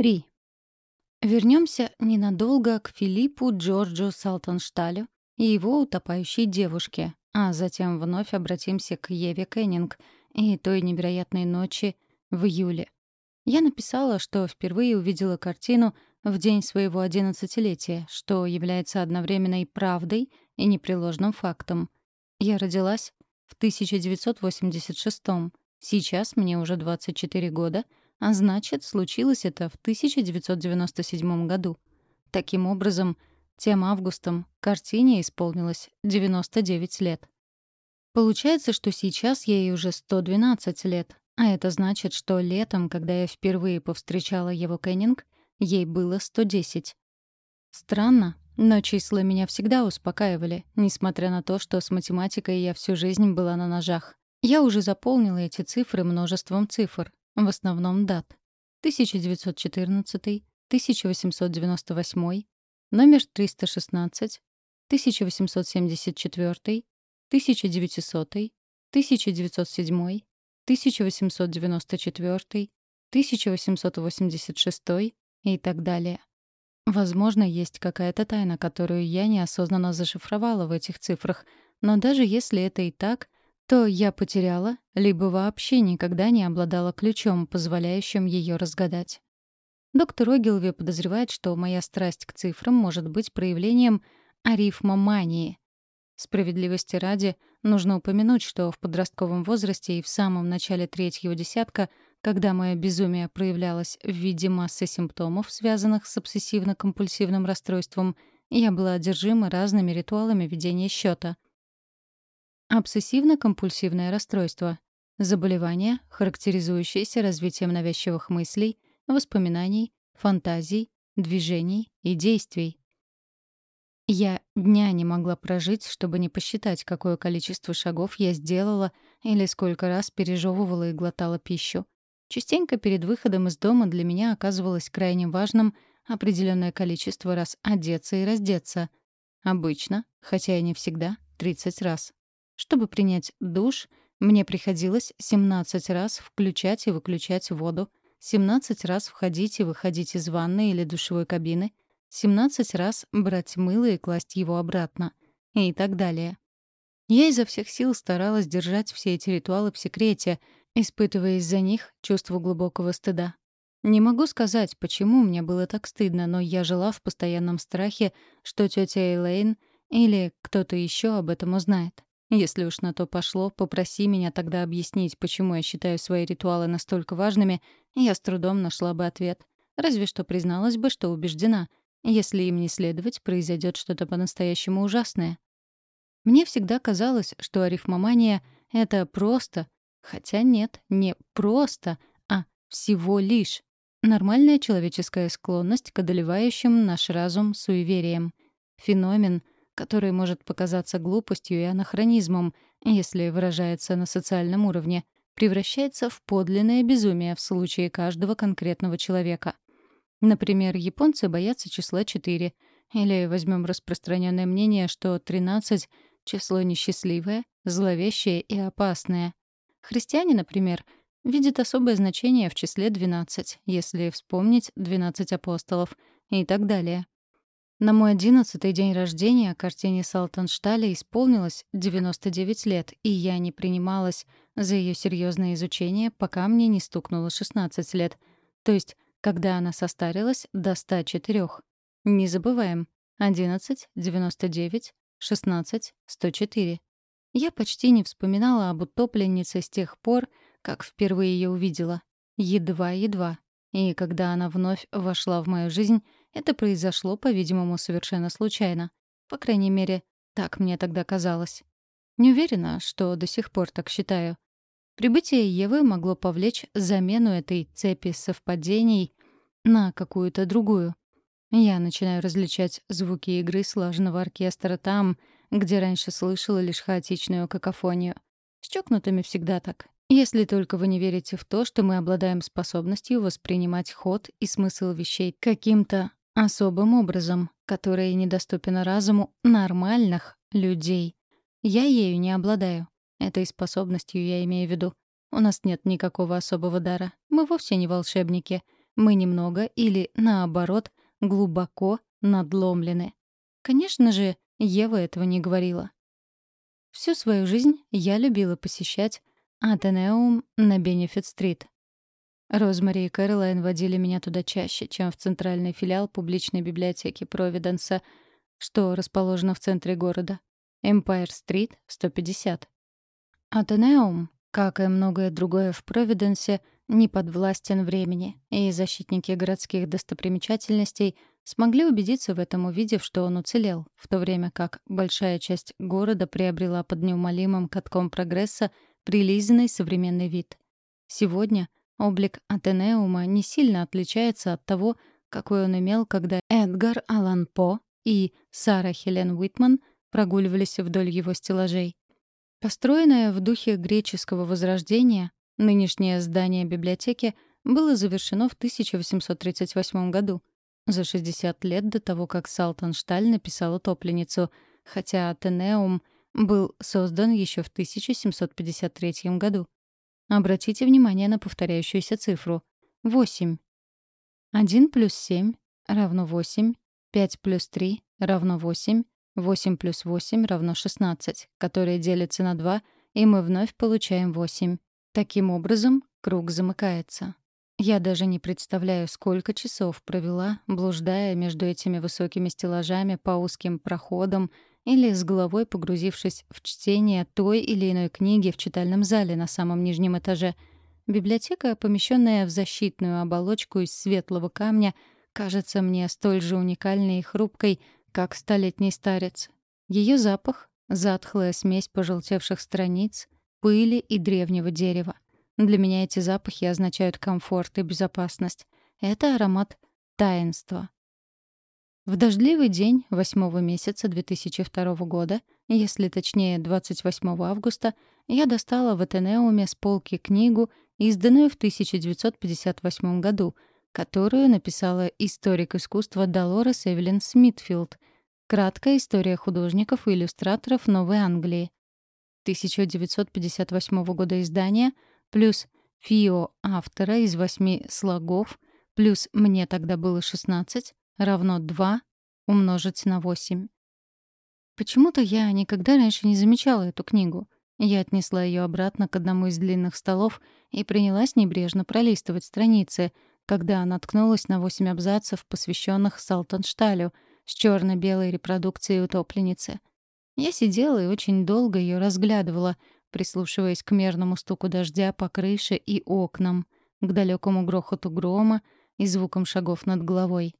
3. Вернемся ненадолго к Филиппу Джорджу Салтоншталю и его утопающей девушке, а затем вновь обратимся к Еве Кеннинг и той невероятной ночи в июле. Я написала, что впервые увидела картину в день своего одиннадцатилетия, что является одновременно и правдой, и непреложным фактом. Я родилась в 1986 -м. Сейчас мне уже 24 года — а значит, случилось это в 1997 году. Таким образом, тем августом картине исполнилось 99 лет. Получается, что сейчас ей уже 112 лет, а это значит, что летом, когда я впервые повстречала его Кеннинг, ей было 110. Странно, но числа меня всегда успокаивали, несмотря на то, что с математикой я всю жизнь была на ножах. Я уже заполнила эти цифры множеством цифр, в основном дат. 1914, 1898, номер 316, 1874, 1900, 1907, 1894, 1886 и так далее. Возможно, есть какая-то тайна, которую я неосознанно зашифровала в этих цифрах, но даже если это и так — то я потеряла, либо вообще никогда не обладала ключом, позволяющим ее разгадать. Доктор Огилви подозревает, что моя страсть к цифрам может быть проявлением арифмомании. Справедливости ради, нужно упомянуть, что в подростковом возрасте и в самом начале третьего десятка, когда мое безумие проявлялось в виде массы симптомов, связанных с обсессивно-компульсивным расстройством, я была одержима разными ритуалами ведения счета — Обсессивно-компульсивное расстройство. Заболевание, характеризующееся развитием навязчивых мыслей, воспоминаний, фантазий, движений и действий. Я дня не могла прожить, чтобы не посчитать, какое количество шагов я сделала или сколько раз пережевывала и глотала пищу. Частенько перед выходом из дома для меня оказывалось крайне важным определенное количество раз одеться и раздеться. Обычно, хотя и не всегда, 30 раз. Чтобы принять душ, мне приходилось 17 раз включать и выключать воду, 17 раз входить и выходить из ванной или душевой кабины, 17 раз брать мыло и класть его обратно. И так далее. Я изо всех сил старалась держать все эти ритуалы в секрете, испытывая из-за них чувство глубокого стыда. Не могу сказать, почему мне было так стыдно, но я жила в постоянном страхе, что тетя Эйлейн или кто-то еще об этом узнает. Если уж на то пошло, попроси меня тогда объяснить, почему я считаю свои ритуалы настолько важными, я с трудом нашла бы ответ. Разве что призналась бы, что убеждена. Если им не следовать, произойдет что-то по-настоящему ужасное. Мне всегда казалось, что арифмомания — это просто, хотя нет, не просто, а всего лишь нормальная человеческая склонность к одолевающим наш разум суевериям. Феномен — который может показаться глупостью и анахронизмом, если выражается на социальном уровне, превращается в подлинное безумие в случае каждого конкретного человека. Например, японцы боятся числа 4, или возьмем распространенное мнение, что 13 — число несчастливое, зловещее и опасное. Христиане, например, видят особое значение в числе 12, если вспомнить 12 апостолов и так далее. На мой одиннадцатый день рождения картине Салтеншталя исполнилось 99 лет, и я не принималась за ее серьезное изучение, пока мне не стукнуло 16 лет. То есть, когда она состарилась до 104. Не забываем. 11, 99, 16, 104. Я почти не вспоминала об утопленнице с тех пор, как впервые ее увидела. Едва-едва. И когда она вновь вошла в мою жизнь, это произошло, по-видимому, совершенно случайно. По крайней мере, так мне тогда казалось. Не уверена, что до сих пор так считаю. Прибытие Евы могло повлечь замену этой цепи совпадений на какую-то другую. Я начинаю различать звуки игры слаженного оркестра там, где раньше слышала лишь хаотичную какофонию. С чокнутыми всегда так. Если только вы не верите в то, что мы обладаем способностью воспринимать ход и смысл вещей каким-то особым образом, который недоступен разуму нормальных людей. Я ею не обладаю. Этой способностью я имею в виду. У нас нет никакого особого дара. Мы вовсе не волшебники. мы немного или, наоборот, глубоко надломлены. Конечно же, Ева этого не говорила. Всю свою жизнь я любила посещать Атенеум на Бенефит-стрит. Розмари и Кэролайн водили меня туда чаще, чем в центральный филиал публичной библиотеки Провиденса, что расположено в центре города. Эмпайр-стрит, 150. Атенеум, как и многое другое в Провиденсе, не подвластен времени, и защитники городских достопримечательностей смогли убедиться в этом, увидев, что он уцелел, в то время как большая часть города приобрела под неумолимым катком прогресса прилизанный современный вид. Сегодня — Облик Атенеума не сильно отличается от того, какой он имел, когда Эдгар Аллан По и Сара Хелен Уитман прогуливались вдоль его стеллажей. Построенное в духе греческого возрождения, нынешнее здание библиотеки было завершено в 1838 году, за 60 лет до того, как Салтаншталь написал «Утопленницу», хотя Атенеум был создан еще в 1753 году. Обратите внимание на повторяющуюся цифру. 8. 1 плюс 7 равно 8, 5 плюс 3 равно 8, 8 плюс 8 равно 16, которые делятся на 2, и мы вновь получаем 8. Таким образом, круг замыкается. Я даже не представляю, сколько часов провела, блуждая между этими высокими стеллажами по узким проходам или с головой погрузившись в чтение той или иной книги в читальном зале на самом нижнем этаже. Библиотека, помещенная в защитную оболочку из светлого камня, кажется мне столь же уникальной и хрупкой, как столетний старец. Ее запах — затхлая смесь пожелтевших страниц, пыли и древнего дерева. Для меня эти запахи означают комфорт и безопасность. Это аромат таинства, в дождливый день восьмого месяца 2002 года, если точнее 28 августа, я достала в Атенеуме с полки книгу, изданную в 1958 году, которую написала историк искусства Долорес Эвелин Смитфилд «Краткая история художников и иллюстраторов Новой Англии». 1958 года издания плюс фио автора из восьми слогов плюс «Мне тогда было 16» равно 2 умножить на 8. Почему-то я никогда раньше не замечала эту книгу. Я отнесла ее обратно к одному из длинных столов и принялась небрежно пролистывать страницы, когда наткнулась на восемь абзацев, посвященных Салтаншталю, с черно белой репродукцией утопленницы. Я сидела и очень долго ее разглядывала, прислушиваясь к мерному стуку дождя по крыше и окнам, к далекому грохоту грома и звукам шагов над головой.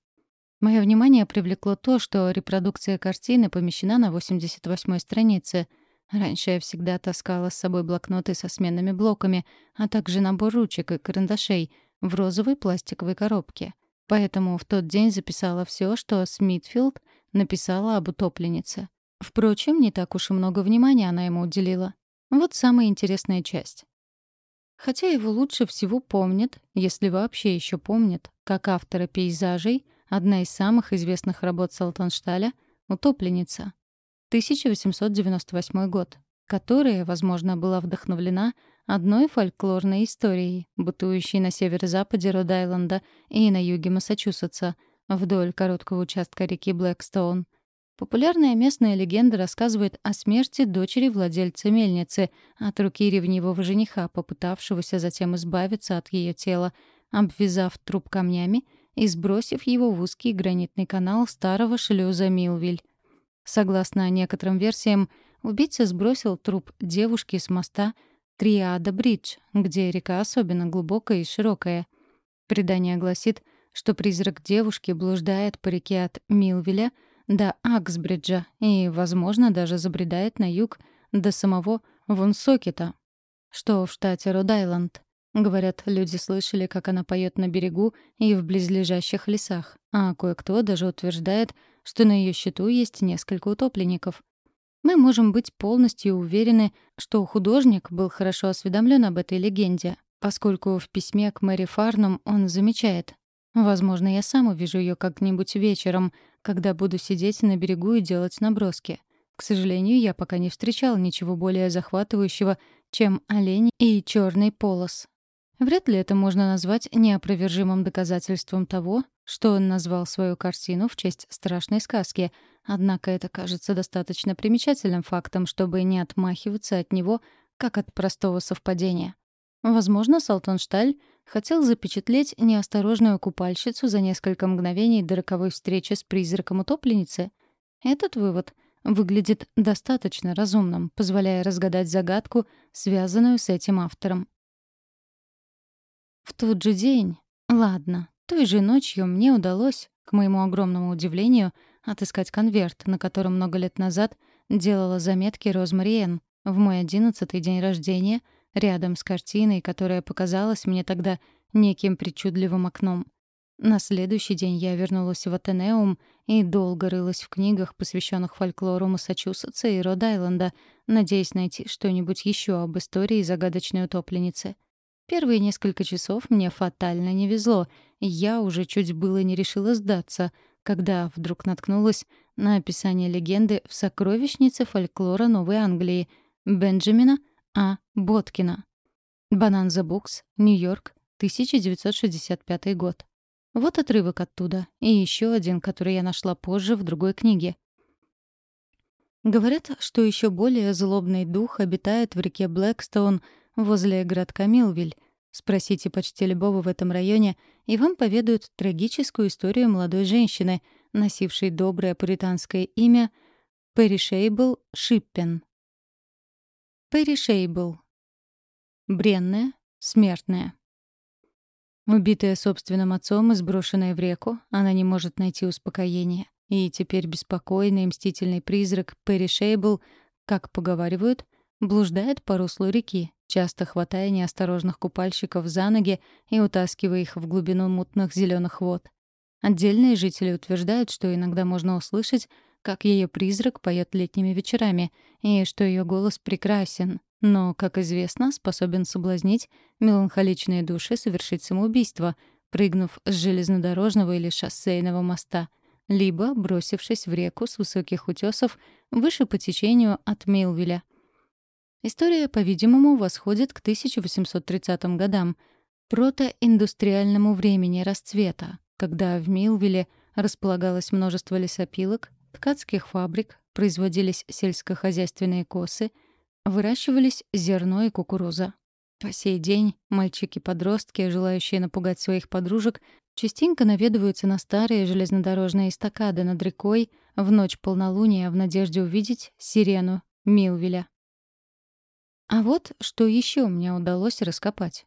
Мое внимание привлекло то, что репродукция картины помещена на 88-й странице. Раньше я всегда таскала с собой блокноты со сменными блоками, а также набор ручек и карандашей в розовой пластиковой коробке. Поэтому в тот день записала все, что Смитфилд написала об утопленнице. Впрочем, не так уж и много внимания она ему уделила. Вот самая интересная часть. Хотя его лучше всего помнят, если вообще еще помнят, как автора пейзажей — Одна из самых известных работ Салтаншталя — «Утопленница». 1898 год, которая, возможно, была вдохновлена одной фольклорной историей, бытующей на северо-западе Род-Айленда и на юге Массачусетса, вдоль короткого участка реки Блэкстоун. Популярная местная легенда рассказывает о смерти дочери владельца мельницы от руки ревнивого жениха, попытавшегося затем избавиться от ее тела, обвязав труп камнями — и сбросив его в узкий гранитный канал старого шлюза Милвиль. Согласно некоторым версиям, убийца сбросил труп девушки с моста Триада Бридж, где река особенно глубокая и широкая. Предание гласит, что призрак девушки блуждает по реке от Милвиля до Аксбриджа и, возможно, даже забредает на юг до самого Вонсокета, что в штате Род-Айленд. Говорят, люди слышали, как она поет на берегу и в близлежащих лесах, а кое-кто даже утверждает, что на ее счету есть несколько утопленников. Мы можем быть полностью уверены, что художник был хорошо осведомлен об этой легенде, поскольку в письме к Мэри Фарнум он замечает «Возможно, я сам увижу ее как-нибудь вечером, когда буду сидеть на берегу и делать наброски. К сожалению, я пока не встречал ничего более захватывающего, чем олень и черный полос, Вряд ли это можно назвать неопровержимым доказательством того, что он назвал свою картину в честь страшной сказки, однако это кажется достаточно примечательным фактом, чтобы не отмахиваться от него, как от простого совпадения. Возможно, Салтоншталь хотел запечатлеть неосторожную купальщицу за несколько мгновений до роковой встречи с призраком утопленницы. Этот вывод выглядит достаточно разумным, позволяя разгадать загадку, связанную с этим автором. В тот же день, ладно, той же ночью мне удалось, к моему огромному удивлению, отыскать конверт, на котором много лет назад делала заметки Розмариен в мой одиннадцатый день рождения, рядом с картиной, которая показалась мне тогда неким причудливым окном. На следующий день я вернулась в Атенеум и долго рылась в книгах, посвященных фольклору Массачусетса и Род-Айленда, надеясь найти что-нибудь еще об истории загадочной утопленницы — Первые несколько часов мне фатально не везло, я уже чуть было не решила сдаться, когда вдруг наткнулась на описание легенды в сокровищнице фольклора Новой Англии Бенджамина А. Боткина. Бананза Букс, Нью-Йорк, 1965 год. Вот отрывок оттуда, и еще один, который я нашла позже в другой книге. Говорят, что еще более злобный дух обитает в реке Блэкстоун — возле городка Милвиль. Спросите почти любого в этом районе, и вам поведают трагическую историю молодой женщины, носившей доброе пуританское имя Перишейбл Шиппен. Перишейбл. Бренная, смертная. Убитая собственным отцом и сброшенная в реку, она не может найти успокоения. И теперь беспокойный и мстительный призрак Перишейбл, как поговаривают, блуждает по руслу реки, часто хватая неосторожных купальщиков за ноги и утаскивая их в глубину мутных зеленых вод. Отдельные жители утверждают, что иногда можно услышать, как ее призрак поет летними вечерами, и что ее голос прекрасен, но, как известно, способен соблазнить меланхоличные души совершить самоубийство, прыгнув с железнодорожного или шоссейного моста, либо бросившись в реку с высоких утесов выше по течению от Милвиля. История, по-видимому, восходит к 1830 годам, протоиндустриальному времени расцвета, когда в Милвилле располагалось множество лесопилок, ткацких фабрик, производились сельскохозяйственные косы, выращивались зерно и кукуруза. По сей день мальчики-подростки, желающие напугать своих подружек, частенько наведываются на старые железнодорожные эстакады над рекой в ночь полнолуния в надежде увидеть сирену Милвиля. А вот что еще мне удалось раскопать.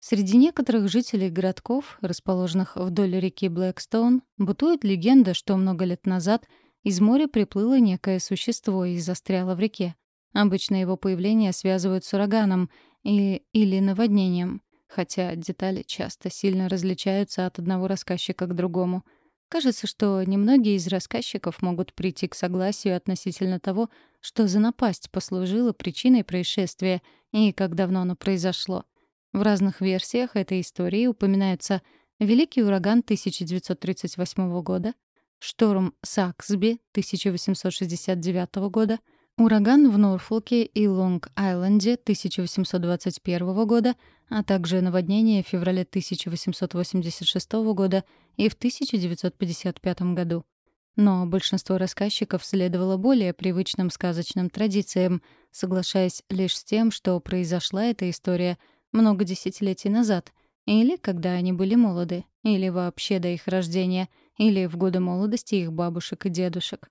Среди некоторых жителей городков, расположенных вдоль реки Блэкстоун, бытует легенда, что много лет назад из моря приплыло некое существо и застряло в реке. Обычно его появление связывают с ураганом и, или наводнением, хотя детали часто сильно различаются от одного рассказчика к другому — Кажется, что немногие из рассказчиков могут прийти к согласию относительно того, что за напасть послужила причиной происшествия и как давно оно произошло. В разных версиях этой истории упоминаются Великий ураган 1938 года, шторм Саксби 1869 года — Ураган в Норфолке и Лонг-Айленде 1821 года, а также наводнение в феврале 1886 года и в 1955 году. Но большинство рассказчиков следовало более привычным сказочным традициям, соглашаясь лишь с тем, что произошла эта история много десятилетий назад, или когда они были молоды, или вообще до их рождения, или в годы молодости их бабушек и дедушек.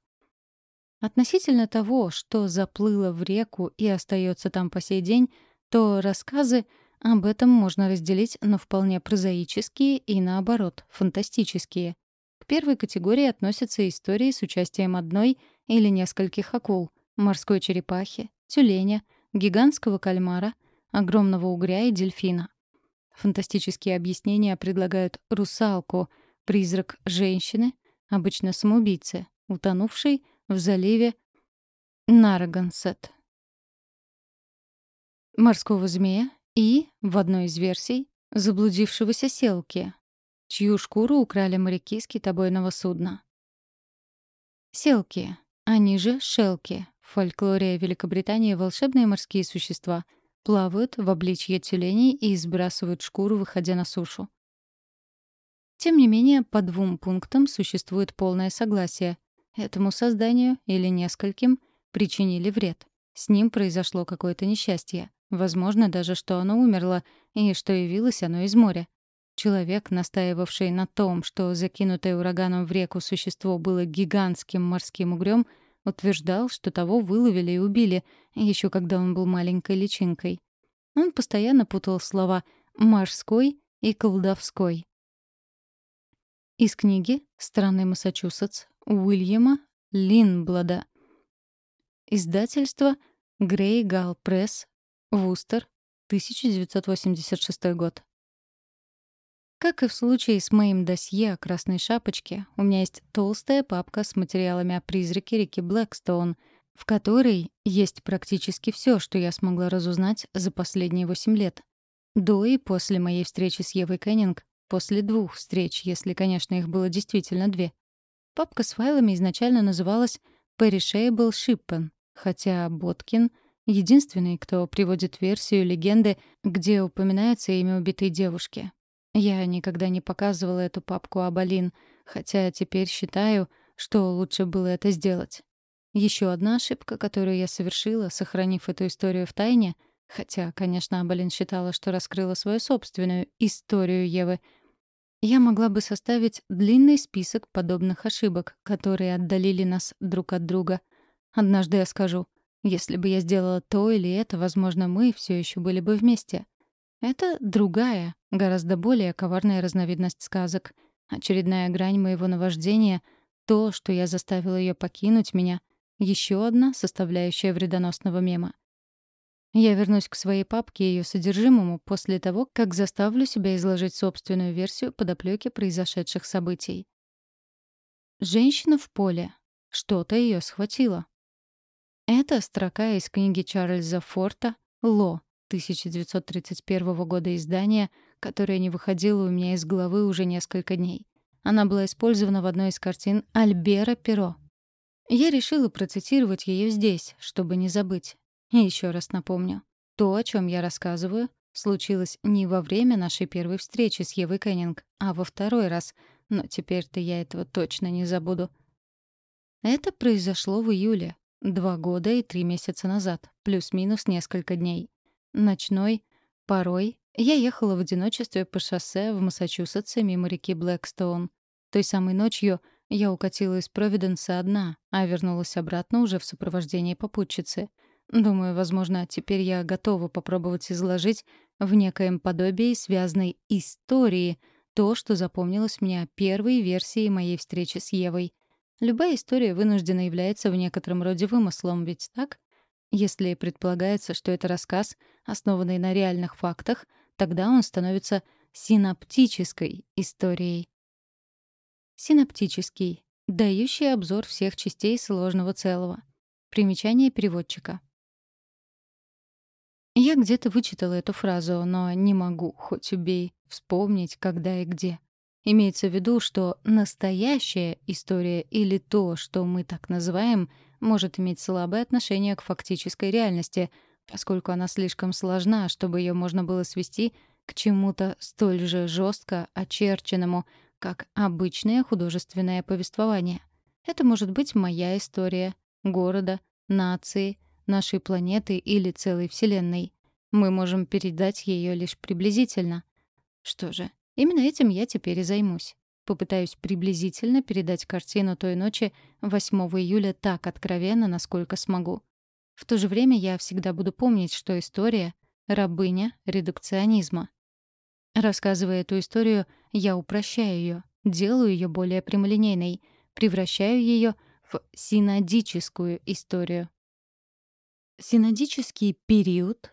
Относительно того, что заплыло в реку и остается там по сей день, то рассказы об этом можно разделить на вполне прозаические и, наоборот, фантастические. К первой категории относятся истории с участием одной или нескольких акул, морской черепахи, тюленя, гигантского кальмара, огромного угря и дельфина. Фантастические объяснения предлагают русалку, призрак женщины, обычно самоубийцы, утонувшей в заливе Нарагансет. Морского змея и, в одной из версий, заблудившегося селки, чью шкуру украли моряки с китобойного судна. Селки, они же шелки, в фольклоре Великобритании волшебные морские существа, плавают в обличье тюленей и сбрасывают шкуру, выходя на сушу. Тем не менее, по двум пунктам существует полное согласие. Этому созданию или нескольким причинили вред. С ним произошло какое-то несчастье. Возможно даже, что оно умерло, и что явилось оно из моря. Человек, настаивавший на том, что закинутое ураганом в реку существо было гигантским морским угрём, утверждал, что того выловили и убили, еще когда он был маленькой личинкой. Он постоянно путал слова «морской» и «колдовской». Из книги «Страны Массачусетс» Уильяма Линблада. Издательство Грей Гал Пресс, Вустер, 1986 год. Как и в случае с моим досье о Красной Шапочке, у меня есть толстая папка с материалами о призраке реки Блэкстоун, в которой есть практически все, что я смогла разузнать за последние восемь лет. До и после моей встречи с Евой Кеннинг, после двух встреч, если, конечно, их было действительно две. Папка с файлами изначально называлась «Perishable Shippen», хотя Боткин — единственный, кто приводит версию легенды, где упоминается имя убитой девушки. Я никогда не показывала эту папку Абалин, хотя теперь считаю, что лучше было это сделать. Еще одна ошибка, которую я совершила, сохранив эту историю в тайне, хотя, конечно, Абалин считала, что раскрыла свою собственную историю Евы, я могла бы составить длинный список подобных ошибок, которые отдалили нас друг от друга. Однажды я скажу, если бы я сделала то или это, возможно, мы все еще были бы вместе. Это другая, гораздо более коварная разновидность сказок. Очередная грань моего наваждения — то, что я заставила ее покинуть меня, еще одна составляющая вредоносного мема. Я вернусь к своей папке и ее содержимому после того, как заставлю себя изложить собственную версию подоплеки произошедших событий. Женщина в поле. Что-то ее схватило. Это строка из книги Чарльза Форта «Ло», 1931 года издания, которое не выходило у меня из головы уже несколько дней. Она была использована в одной из картин Альбера Перо. Я решила процитировать ее здесь, чтобы не забыть. И еще раз напомню. То, о чем я рассказываю, случилось не во время нашей первой встречи с Евой Кеннинг, а во второй раз, но теперь-то я этого точно не забуду. Это произошло в июле, два года и три месяца назад, плюс-минус несколько дней. Ночной, порой, я ехала в одиночестве по шоссе в Массачусетсе мимо реки Блэкстоун. Той самой ночью я укатила из Провиденса одна, а вернулась обратно уже в сопровождении попутчицы. Думаю, возможно, теперь я готова попробовать изложить в некоем подобии связанной истории то, что запомнилось мне первой версии моей встречи с Евой. Любая история вынуждена является в некотором роде вымыслом, ведь так? Если предполагается, что это рассказ, основанный на реальных фактах, тогда он становится синаптической историей. Синаптический — дающий обзор всех частей сложного целого. Примечание переводчика. Я где-то вычитала эту фразу, но не могу, хоть убей, вспомнить, когда и где. Имеется в виду, что настоящая история или то, что мы так называем, может иметь слабое отношение к фактической реальности, поскольку она слишком сложна, чтобы ее можно было свести к чему-то столь же жестко очерченному, как обычное художественное повествование. Это может быть моя история, города, нации, нашей планеты или целой Вселенной. Мы можем передать ее лишь приблизительно. Что же, именно этим я теперь и займусь. Попытаюсь приблизительно передать картину той ночи 8 июля так откровенно, насколько смогу. В то же время я всегда буду помнить, что история — рабыня редукционизма. Рассказывая эту историю, я упрощаю ее, делаю ее более прямолинейной, превращаю ее в синодическую историю. Синодический период,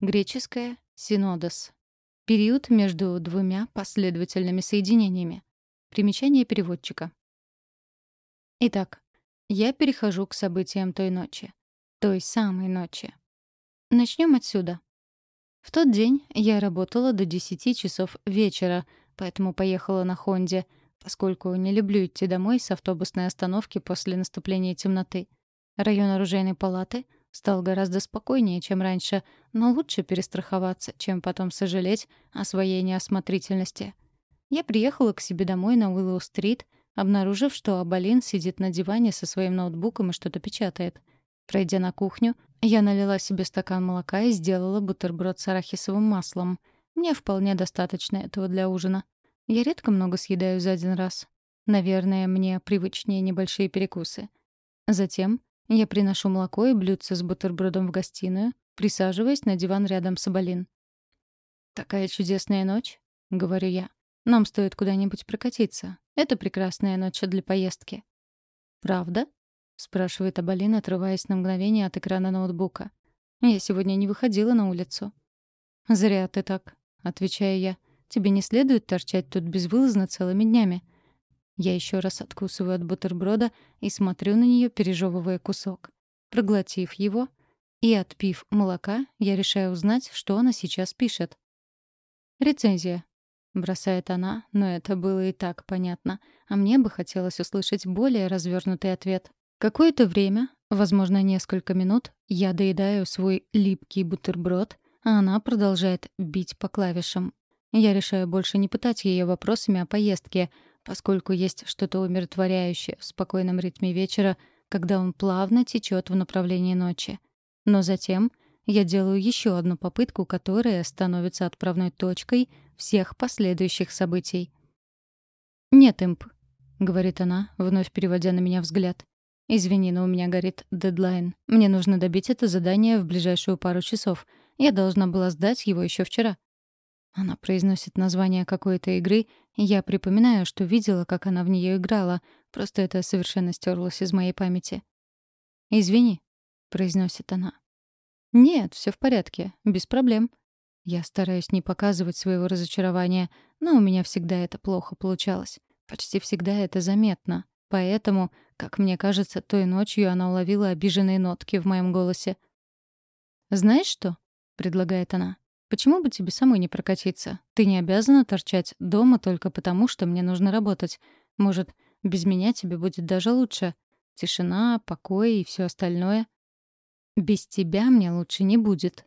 греческое «синодос», период между двумя последовательными соединениями. Примечание переводчика. Итак, я перехожу к событиям той ночи. Той самой ночи. Начнем отсюда. В тот день я работала до 10 часов вечера, поэтому поехала на Хонде, поскольку не люблю идти домой с автобусной остановки после наступления темноты. Район оружейной палаты Стал гораздо спокойнее, чем раньше, но лучше перестраховаться, чем потом сожалеть о своей неосмотрительности. Я приехала к себе домой на Уиллоу-стрит, обнаружив, что Абалин сидит на диване со своим ноутбуком и что-то печатает. Пройдя на кухню, я налила себе стакан молока и сделала бутерброд с арахисовым маслом. Мне вполне достаточно этого для ужина. Я редко много съедаю за один раз. Наверное, мне привычнее небольшие перекусы. Затем я приношу молоко и блюдце с бутербродом в гостиную, присаживаясь на диван рядом с Абалин. «Такая чудесная ночь», — говорю я. «Нам стоит куда-нибудь прокатиться. Это прекрасная ночь для поездки». «Правда?» — спрашивает Абалин, отрываясь на мгновение от экрана ноутбука. «Я сегодня не выходила на улицу». «Зря ты так», — отвечаю я. «Тебе не следует торчать тут безвылазно целыми днями. Я еще раз откусываю от бутерброда и смотрю на нее, пережевывая кусок. Проглотив его и отпив молока, я решаю узнать, что она сейчас пишет. «Рецензия», — бросает она, но это было и так понятно, а мне бы хотелось услышать более развернутый ответ. Какое-то время, возможно, несколько минут, я доедаю свой липкий бутерброд, а она продолжает бить по клавишам. Я решаю больше не пытать ее вопросами о поездке, поскольку есть что-то умиротворяющее в спокойном ритме вечера, когда он плавно течет в направлении ночи. Но затем я делаю еще одну попытку, которая становится отправной точкой всех последующих событий. «Нет, имп», — говорит она, вновь переводя на меня взгляд. «Извини, но у меня горит дедлайн. Мне нужно добить это задание в ближайшую пару часов. Я должна была сдать его еще вчера». Она произносит название какой-то игры, и я припоминаю, что видела, как она в нее играла, просто это совершенно стерлось из моей памяти. «Извини», — произносит она. «Нет, все в порядке, без проблем». Я стараюсь не показывать своего разочарования, но у меня всегда это плохо получалось. Почти всегда это заметно. Поэтому, как мне кажется, той ночью она уловила обиженные нотки в моем голосе. «Знаешь что?» — предлагает она. Почему бы тебе самой не прокатиться? Ты не обязана торчать дома только потому, что мне нужно работать. Может, без меня тебе будет даже лучше. Тишина, покой и все остальное. Без тебя мне лучше не будет.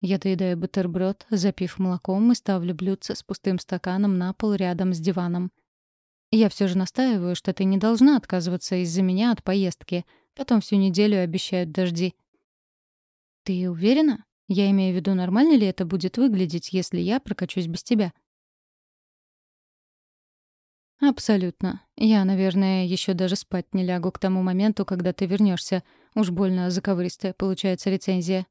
Я доедаю бутерброд, запив молоком и ставлю блюдце с пустым стаканом на пол рядом с диваном. Я все же настаиваю, что ты не должна отказываться из-за меня от поездки. Потом всю неделю обещают дожди. Ты уверена? Я имею в виду, нормально ли это будет выглядеть, если я прокачусь без тебя? Абсолютно. Я, наверное, еще даже спать не лягу к тому моменту, когда ты вернешься. Уж больно заковыристая получается рецензия.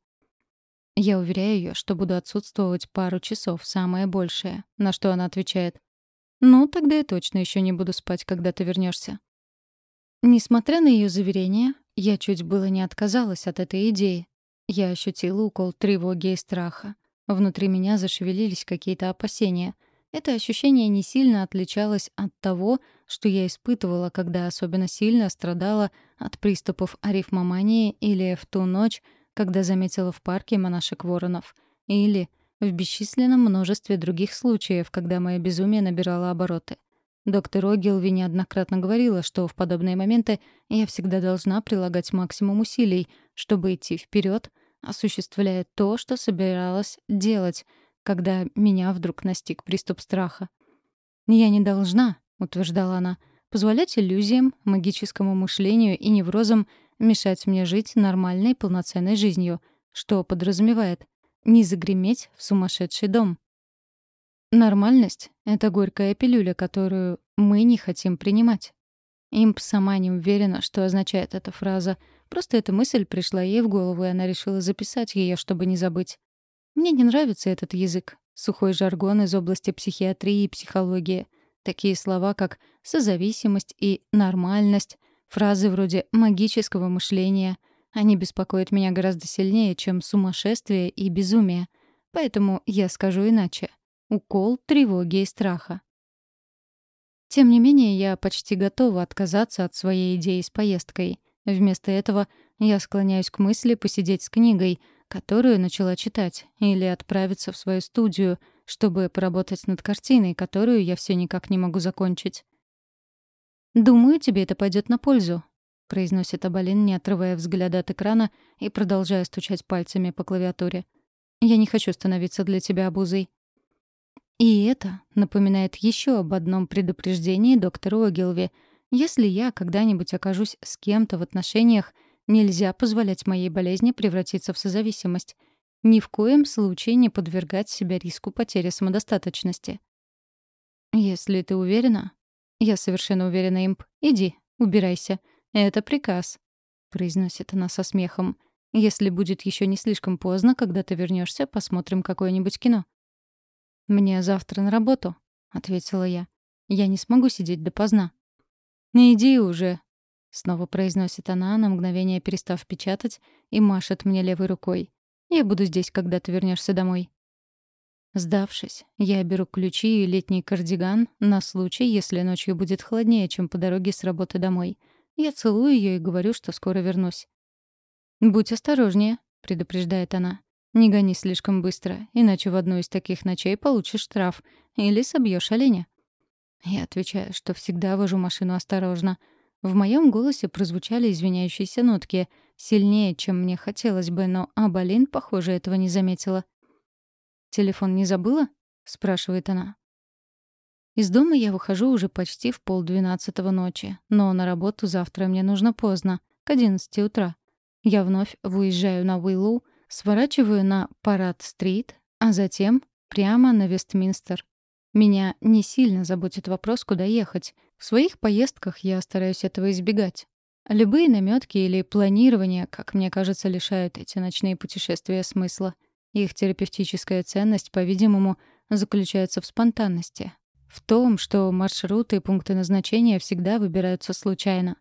Я уверяю ее, что буду отсутствовать пару часов, самое большее. На что она отвечает. «Ну, тогда я точно еще не буду спать, когда ты вернешься. Несмотря на ее заверение, я чуть было не отказалась от этой идеи. Я ощутила укол тревоги и страха. Внутри меня зашевелились какие-то опасения. Это ощущение не сильно отличалось от того, что я испытывала, когда особенно сильно страдала от приступов арифмомании или в ту ночь, когда заметила в парке монашек воронов, или в бесчисленном множестве других случаев, когда мое безумие набирало обороты. Доктор Огилви неоднократно говорила, что в подобные моменты я всегда должна прилагать максимум усилий, чтобы идти вперед, осуществляя то, что собиралась делать, когда меня вдруг настиг приступ страха. «Я не должна», — утверждала она, — «позволять иллюзиям, магическому мышлению и неврозам мешать мне жить нормальной полноценной жизнью, что подразумевает не загреметь в сумасшедший дом». Нормальность — это горькая пилюля, которую мы не хотим принимать. Имп сама не уверена, что означает эта фраза. Просто эта мысль пришла ей в голову, и она решила записать ее, чтобы не забыть. Мне не нравится этот язык. Сухой жаргон из области психиатрии и психологии. Такие слова, как «созависимость» и «нормальность», фразы вроде «магического мышления», они беспокоят меня гораздо сильнее, чем сумасшествие и безумие. Поэтому я скажу иначе — укол тревоги и страха. Тем не менее, я почти готова отказаться от своей идеи с поездкой. Вместо этого я склоняюсь к мысли посидеть с книгой, которую начала читать, или отправиться в свою студию, чтобы поработать над картиной, которую я все никак не могу закончить. «Думаю, тебе это пойдет на пользу», — произносит Абалин, не отрывая взгляда от экрана и продолжая стучать пальцами по клавиатуре. «Я не хочу становиться для тебя обузой». И это напоминает еще об одном предупреждении доктору Огилви. Если я когда-нибудь окажусь с кем-то в отношениях, нельзя позволять моей болезни превратиться в созависимость. Ни в коем случае не подвергать себя риску потери самодостаточности. Если ты уверена... Я совершенно уверена, имп. Иди, убирайся. Это приказ. Произносит она со смехом. Если будет еще не слишком поздно, когда ты вернешься, посмотрим какое-нибудь кино. «Мне завтра на работу», — ответила я. «Я не смогу сидеть допоздна». «Не иди уже», — снова произносит она, на мгновение перестав печатать, и машет мне левой рукой. «Я буду здесь, когда ты вернешься домой». Сдавшись, я беру ключи и летний кардиган на случай, если ночью будет холоднее, чем по дороге с работы домой. Я целую ее и говорю, что скоро вернусь. «Будь осторожнее», — предупреждает она. Не гони слишком быстро, иначе в одну из таких ночей получишь штраф или собьешь оленя. Я отвечаю, что всегда вожу машину осторожно. В моем голосе прозвучали извиняющиеся нотки, сильнее, чем мне хотелось бы, но Абалин, похоже, этого не заметила. «Телефон не забыла?» — спрашивает она. Из дома я выхожу уже почти в полдвенадцатого ночи, но на работу завтра мне нужно поздно, к одиннадцати утра. Я вновь выезжаю на Уиллоу, Сворачиваю на Парад-стрит, а затем прямо на Вестминстер. Меня не сильно заботит вопрос, куда ехать. В своих поездках я стараюсь этого избегать. Любые намётки или планирование, как мне кажется, лишают эти ночные путешествия смысла. Их терапевтическая ценность, по-видимому, заключается в спонтанности. В том, что маршруты и пункты назначения всегда выбираются случайно.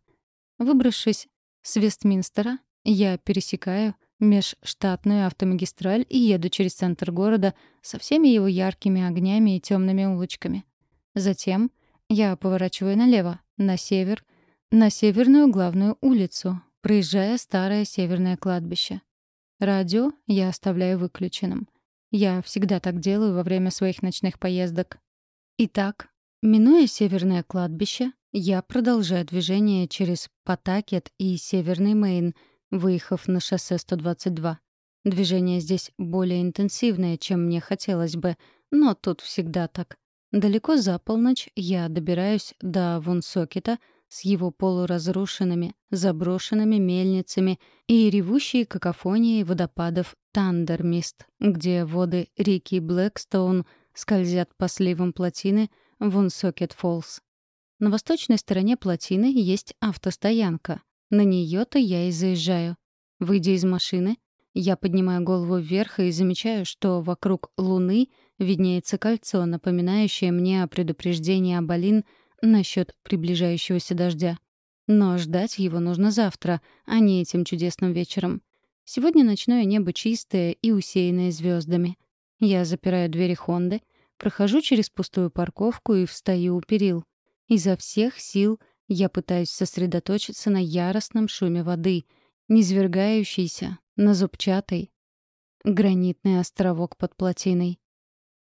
Выбравшись с Вестминстера, я пересекаю межштатную автомагистраль и еду через центр города со всеми его яркими огнями и темными улочками. Затем я поворачиваю налево, на север, на северную главную улицу, проезжая старое северное кладбище. Радио я оставляю выключенным. Я всегда так делаю во время своих ночных поездок. Итак, минуя северное кладбище, я продолжаю движение через Патакет и Северный Мейн — выехав на шоссе 122. Движение здесь более интенсивное, чем мне хотелось бы, но тут всегда так. Далеко за полночь я добираюсь до Вонсокета с его полуразрушенными, заброшенными мельницами и ревущей какофонией водопадов Тандермист, где воды реки Блэкстоун скользят по сливам плотины Вонсокет Фоллс. На восточной стороне плотины есть автостоянка — на нее-то я и заезжаю. Выйдя из машины, я поднимаю голову вверх и замечаю, что вокруг Луны виднеется кольцо, напоминающее мне о предупреждении Абалин насчет приближающегося дождя. Но ждать его нужно завтра, а не этим чудесным вечером. Сегодня ночное небо чистое и усеянное звездами. Я запираю двери Хонды, прохожу через пустую парковку и встаю у перил. Изо всех сил — я пытаюсь сосредоточиться на яростном шуме воды, низвергающейся на зубчатый гранитный островок под плотиной.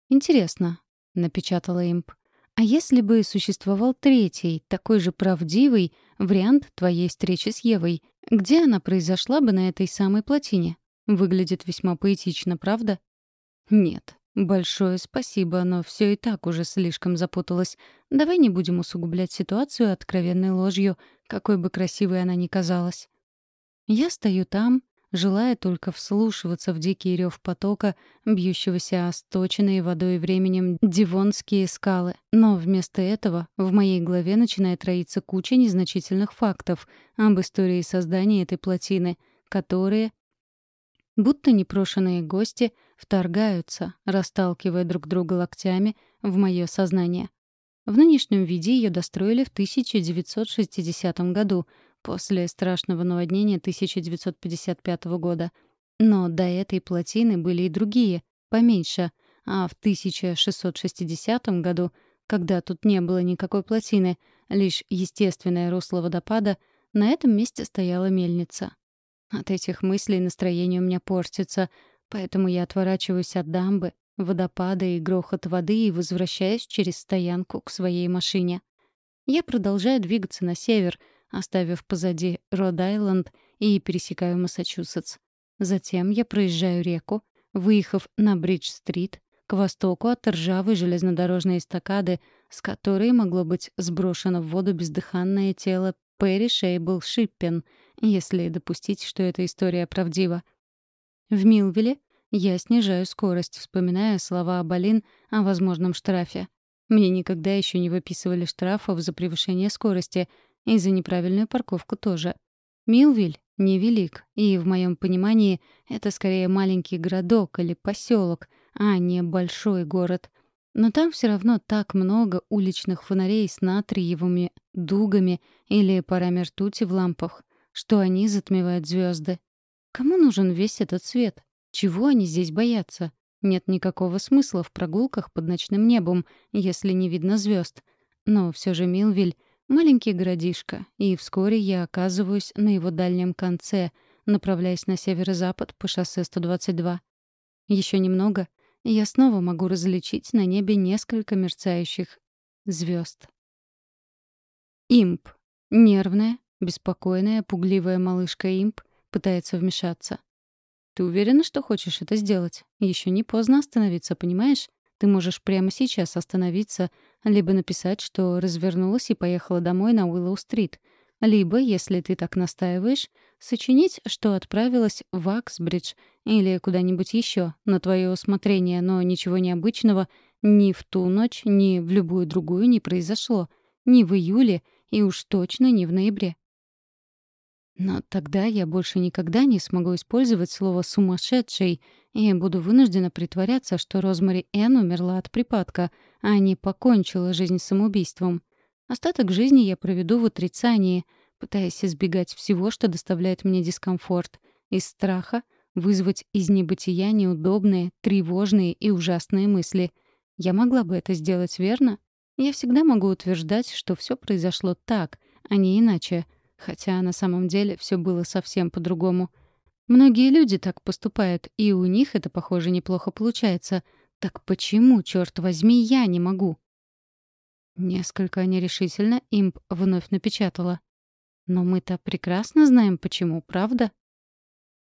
«Интересно», — напечатала имп, «а если бы существовал третий, такой же правдивый вариант твоей встречи с Евой, где она произошла бы на этой самой плотине? Выглядит весьма поэтично, правда?» «Нет, «Большое спасибо, но все и так уже слишком запуталось. Давай не будем усугублять ситуацию откровенной ложью, какой бы красивой она ни казалась». Я стою там, желая только вслушиваться в дикий рев потока, бьющегося о сточенные водой временем дивонские скалы. Но вместо этого в моей голове начинает роиться куча незначительных фактов об истории создания этой плотины, которые, будто непрошенные гости вторгаются, расталкивая друг друга локтями в мое сознание. В нынешнем виде ее достроили в 1960 году, после страшного наводнения 1955 года. Но до этой плотины были и другие, поменьше, а в 1660 году, когда тут не было никакой плотины, лишь естественное русло водопада, на этом месте стояла мельница. От этих мыслей настроение у меня портится, поэтому я отворачиваюсь от дамбы, водопада и грохот воды и возвращаюсь через стоянку к своей машине. Я продолжаю двигаться на север, оставив позади Род-Айленд и пересекаю Массачусетс. Затем я проезжаю реку, выехав на Бридж-стрит, к востоку от ржавой железнодорожной эстакады, с которой могло быть сброшено в воду бездыханное тело Перри Шейбл Шиппен, если допустить, что эта история правдива. В Милвилле я снижаю скорость, вспоминая слова Абалин о возможном штрафе. Мне никогда еще не выписывали штрафов за превышение скорости, и за неправильную парковку тоже. Милвиль невелик, и, в моем понимании, это скорее маленький городок или поселок, а не большой город. Но там все равно так много уличных фонарей с натриевыми дугами или парами ртути в лампах, что они затмевают звезды. Кому нужен весь этот свет? Чего они здесь боятся? Нет никакого смысла в прогулках под ночным небом, если не видно звезд. Но все же Милвиль — маленький городишко, и вскоре я оказываюсь на его дальнем конце, направляясь на северо-запад по шоссе 122. Еще немного, и я снова могу различить на небе несколько мерцающих звезд. Имп. Нервная, беспокойная, пугливая малышка Имп пытается вмешаться. Ты уверена, что хочешь это сделать? Еще не поздно остановиться, понимаешь? Ты можешь прямо сейчас остановиться, либо написать, что развернулась и поехала домой на Уиллоу-стрит. Либо, если ты так настаиваешь, сочинить, что отправилась в Аксбридж или куда-нибудь еще на твое усмотрение, но ничего необычного ни в ту ночь, ни в любую другую не произошло. Ни в июле и уж точно не в ноябре. Но тогда я больше никогда не смогу использовать слово «сумасшедший» и буду вынуждена притворяться, что Розмари Энн умерла от припадка, а не покончила жизнь самоубийством. Остаток жизни я проведу в отрицании, пытаясь избегать всего, что доставляет мне дискомфорт, из страха вызвать из небытия неудобные, тревожные и ужасные мысли. Я могла бы это сделать, верно? Я всегда могу утверждать, что все произошло так, а не иначе — Хотя на самом деле все было совсем по-другому. Многие люди так поступают, и у них это, похоже, неплохо получается. Так почему, черт возьми, я не могу? Несколько нерешительно имп вновь напечатала. Но мы-то прекрасно знаем, почему, правда?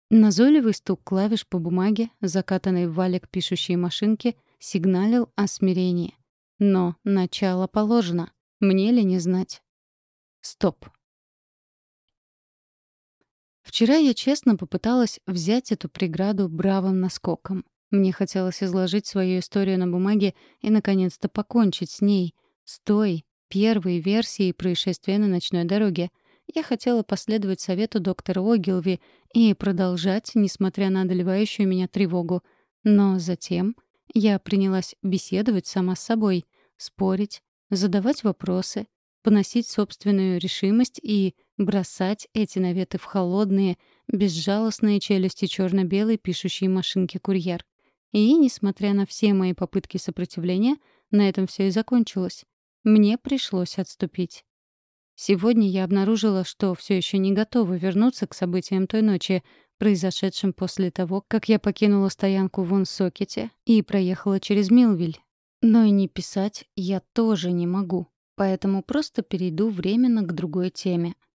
Назойливый стук клавиш по бумаге, закатанный в валик пишущей машинки, сигналил о смирении. Но начало положено. Мне ли не знать? Стоп. Вчера я честно попыталась взять эту преграду бравым наскоком. Мне хотелось изложить свою историю на бумаге и, наконец-то, покончить с ней, с той, первой версией происшествия на ночной дороге. Я хотела последовать совету доктора Огилви и продолжать, несмотря на одолевающую меня тревогу. Но затем я принялась беседовать сама с собой, спорить, задавать вопросы, поносить собственную решимость и бросать эти наветы в холодные, безжалостные челюсти черно белой пишущей машинки «Курьер». И, несмотря на все мои попытки сопротивления, на этом все и закончилось. Мне пришлось отступить. Сегодня я обнаружила, что все еще не готова вернуться к событиям той ночи, произошедшим после того, как я покинула стоянку в Унсокете и проехала через Милвиль. Но и не писать я тоже не могу, поэтому просто перейду временно к другой теме —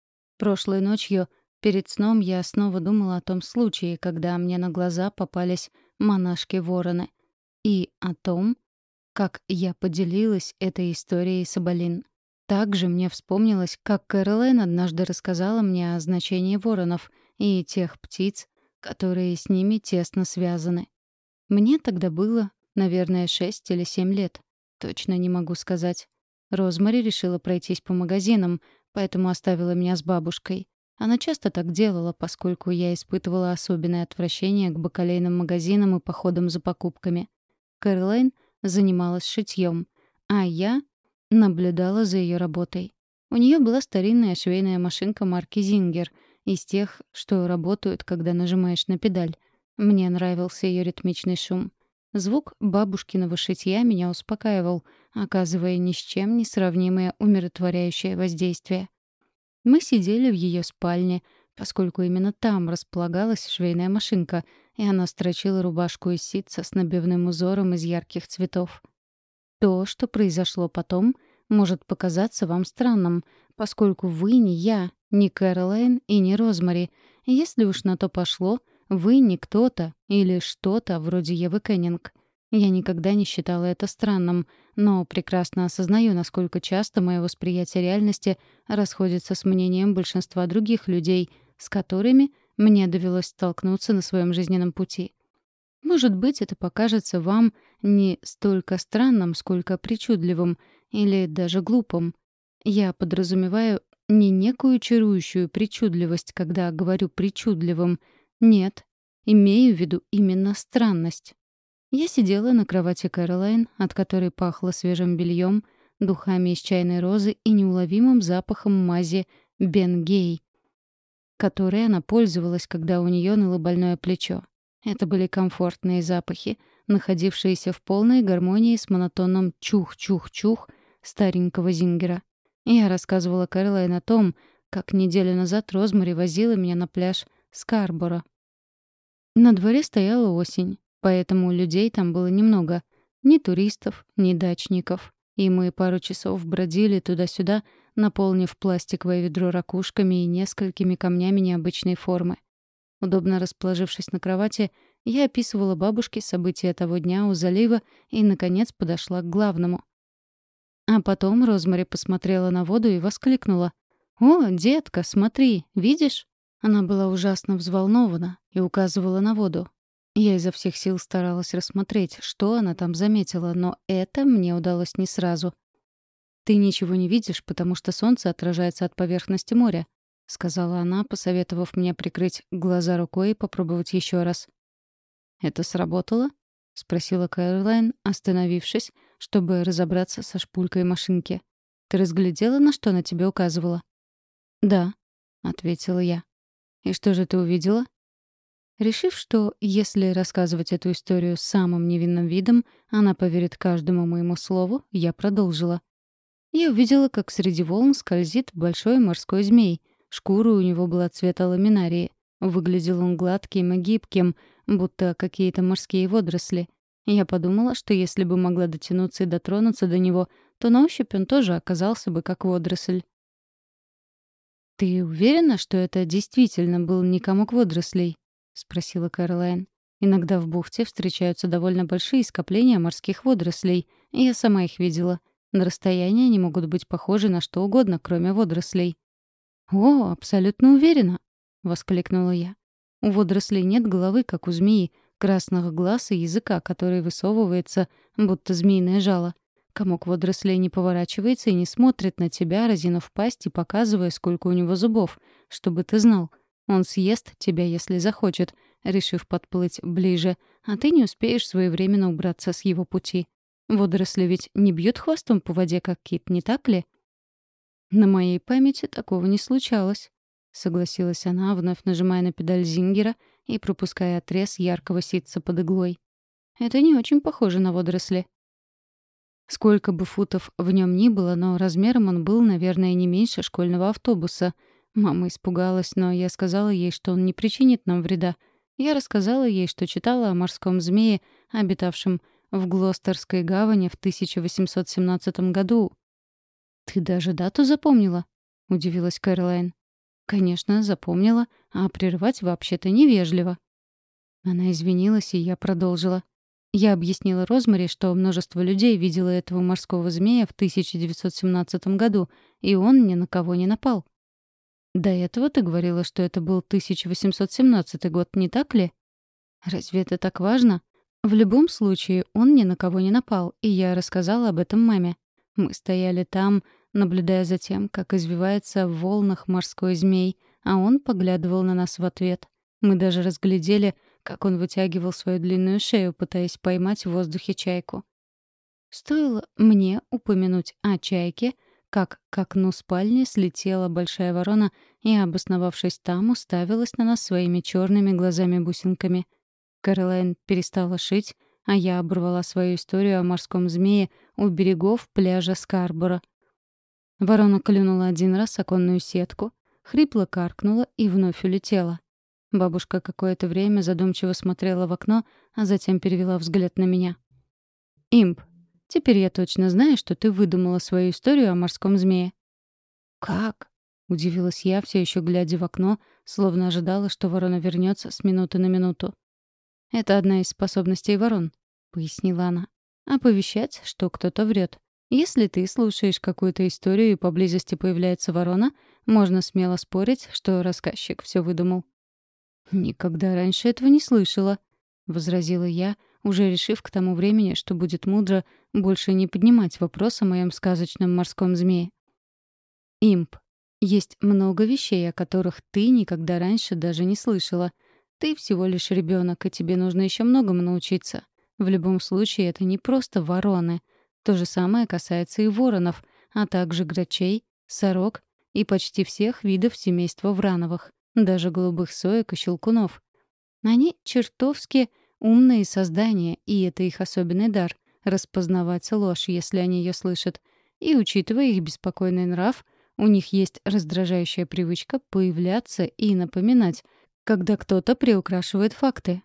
Прошлой ночью перед сном я снова думала о том случае, когда мне на глаза попались монашки-вороны, и о том, как я поделилась этой историей с Абалин. Также мне вспомнилось, как Кэролайн однажды рассказала мне о значении воронов и тех птиц, которые с ними тесно связаны. Мне тогда было, наверное, шесть или семь лет. Точно не могу сказать. Розмари решила пройтись по магазинам, поэтому оставила меня с бабушкой. Она часто так делала, поскольку я испытывала особенное отвращение к бакалейным магазинам и походам за покупками. Кэролайн занималась шитьем, а я наблюдала за ее работой. У нее была старинная швейная машинка марки «Зингер», из тех, что работают, когда нажимаешь на педаль. Мне нравился ее ритмичный шум. Звук бабушкиного шитья меня успокаивал, оказывая ни с чем не сравнимое умиротворяющее воздействие. Мы сидели в ее спальне, поскольку именно там располагалась швейная машинка, и она строчила рубашку из ситца с набивным узором из ярких цветов. То, что произошло потом, может показаться вам странным, поскольку вы не я, не Кэролайн и не Розмари. Если уж на то пошло, вы не кто-то или что-то вроде Евы Кеннинг. Я никогда не считала это странным, но прекрасно осознаю, насколько часто мое восприятие реальности расходится с мнением большинства других людей, с которыми мне довелось столкнуться на своем жизненном пути. Может быть, это покажется вам не столько странным, сколько причудливым или даже глупым. Я подразумеваю не некую чарующую причудливость, когда говорю «причудливым». Нет, имею в виду именно странность. Я сидела на кровати Кэролайн, от которой пахло свежим бельем, духами из чайной розы и неуловимым запахом мази Бен Гей, которой она пользовалась, когда у нее ныло больное плечо. Это были комфортные запахи, находившиеся в полной гармонии с монотонным «чух-чух-чух» старенького Зингера. Я рассказывала Кэролайн о том, как неделю назад Розмари возила меня на пляж Скарборо. На дворе стояла осень. Поэтому людей там было немного. Ни туристов, ни дачников. И мы пару часов бродили туда-сюда, наполнив пластиковое ведро ракушками и несколькими камнями необычной формы. Удобно расположившись на кровати, я описывала бабушке события того дня у залива и, наконец, подошла к главному. А потом Розмари посмотрела на воду и воскликнула. «О, детка, смотри, видишь?» Она была ужасно взволнована и указывала на воду. Я изо всех сил старалась рассмотреть, что она там заметила, но это мне удалось не сразу. «Ты ничего не видишь, потому что солнце отражается от поверхности моря», — сказала она, посоветовав мне прикрыть глаза рукой и попробовать еще раз. «Это сработало?» — спросила Кэролайн, остановившись, чтобы разобраться со шпулькой машинки. «Ты разглядела, на что она тебе указывала?» «Да», — ответила я. «И что же ты увидела?» Решив, что если рассказывать эту историю самым невинным видом, она поверит каждому моему слову, я продолжила. Я увидела, как среди волн скользит большой морской змей. Шкура у него была цвета ламинарии. Выглядел он гладким и гибким, будто какие-то морские водоросли. Я подумала, что если бы могла дотянуться и дотронуться до него, то на ощупь он тоже оказался бы как водоросль. «Ты уверена, что это действительно был не комок водорослей?» — спросила Кэролайн. «Иногда в бухте встречаются довольно большие скопления морских водорослей. Я сама их видела. На расстоянии они могут быть похожи на что угодно, кроме водорослей». «О, абсолютно уверена!» — воскликнула я. «У водорослей нет головы, как у змеи, красных глаз и языка, который высовывается, будто змеиное жало. Комок водорослей не поворачивается и не смотрит на тебя, разинув пасть и показывая, сколько у него зубов, чтобы ты знал — он съест тебя, если захочет, решив подплыть ближе, а ты не успеешь своевременно убраться с его пути. Водоросли ведь не бьют хвостом по воде, как кит, не так ли? На моей памяти такого не случалось, согласилась она, вновь нажимая на педаль Зингера и пропуская отрез яркого ситца под иглой. Это не очень похоже на водоросли. Сколько бы футов в нем ни было, но размером он был, наверное, не меньше школьного автобуса — Мама испугалась, но я сказала ей, что он не причинит нам вреда. Я рассказала ей, что читала о морском змее, обитавшем в Глостерской гавани в 1817 году. «Ты даже дату запомнила?» — удивилась Кэролайн. «Конечно, запомнила, а прерывать вообще-то невежливо». Она извинилась, и я продолжила. Я объяснила Розмари, что множество людей видело этого морского змея в 1917 году, и он ни на кого не напал. До этого ты говорила, что это был 1817 год, не так ли? Разве это так важно? В любом случае, он ни на кого не напал, и я рассказала об этом маме. Мы стояли там, наблюдая за тем, как извивается в волнах морской змей, а он поглядывал на нас в ответ. Мы даже разглядели, как он вытягивал свою длинную шею, пытаясь поймать в воздухе чайку. Стоило мне упомянуть о чайке — как к окну спальни слетела большая ворона и, обосновавшись там, уставилась на нас своими черными глазами-бусинками. Каролайн перестала шить, а я оборвала свою историю о морском змее у берегов пляжа Скарборо. Ворона клюнула один раз оконную сетку, хрипло каркнула и вновь улетела. Бабушка какое-то время задумчиво смотрела в окно, а затем перевела взгляд на меня. «Имп, Теперь я точно знаю, что ты выдумала свою историю о морском змее». «Как?» — удивилась я, все еще глядя в окно, словно ожидала, что ворона вернется с минуты на минуту. «Это одна из способностей ворон», — пояснила она. «Оповещать, что кто-то врет. Если ты слушаешь какую-то историю и поблизости появляется ворона, можно смело спорить, что рассказчик все выдумал. «Никогда раньше этого не слышала», — возразила я, уже решив к тому времени, что будет мудро больше не поднимать вопрос о моем сказочном морском змее. «Имп, есть много вещей, о которых ты никогда раньше даже не слышала. Ты всего лишь ребенок, и тебе нужно еще многому научиться. В любом случае, это не просто вороны — то же самое касается и воронов, а также грачей, сорок и почти всех видов семейства врановых, даже голубых соек и щелкунов. Они чертовски умные создания, и это их особенный дар — распознавать ложь, если они ее слышат. И, учитывая их беспокойный нрав, у них есть раздражающая привычка появляться и напоминать, когда кто-то приукрашивает факты.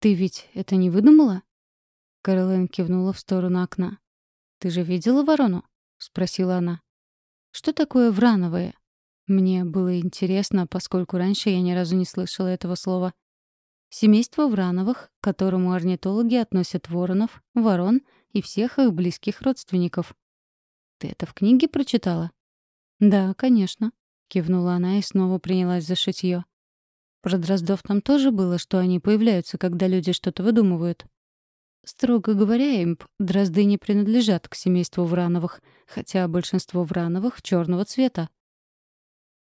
«Ты ведь это не выдумала?» Кэролайн кивнула в сторону окна. «Ты же видела ворону?» — спросила она. «Что такое врановое?» Мне было интересно, поскольку раньше я ни разу не слышала этого слова. Семейство врановых, к которому орнитологи относят воронов, ворон и всех их близких родственников. «Ты это в книге прочитала?» «Да, конечно», — кивнула она и снова принялась за шитьё. Про дроздов там тоже было, что они появляются, когда люди что-то выдумывают. Строго говоря, имп, дрозды не принадлежат к семейству Врановых, хотя большинство Врановых черного цвета.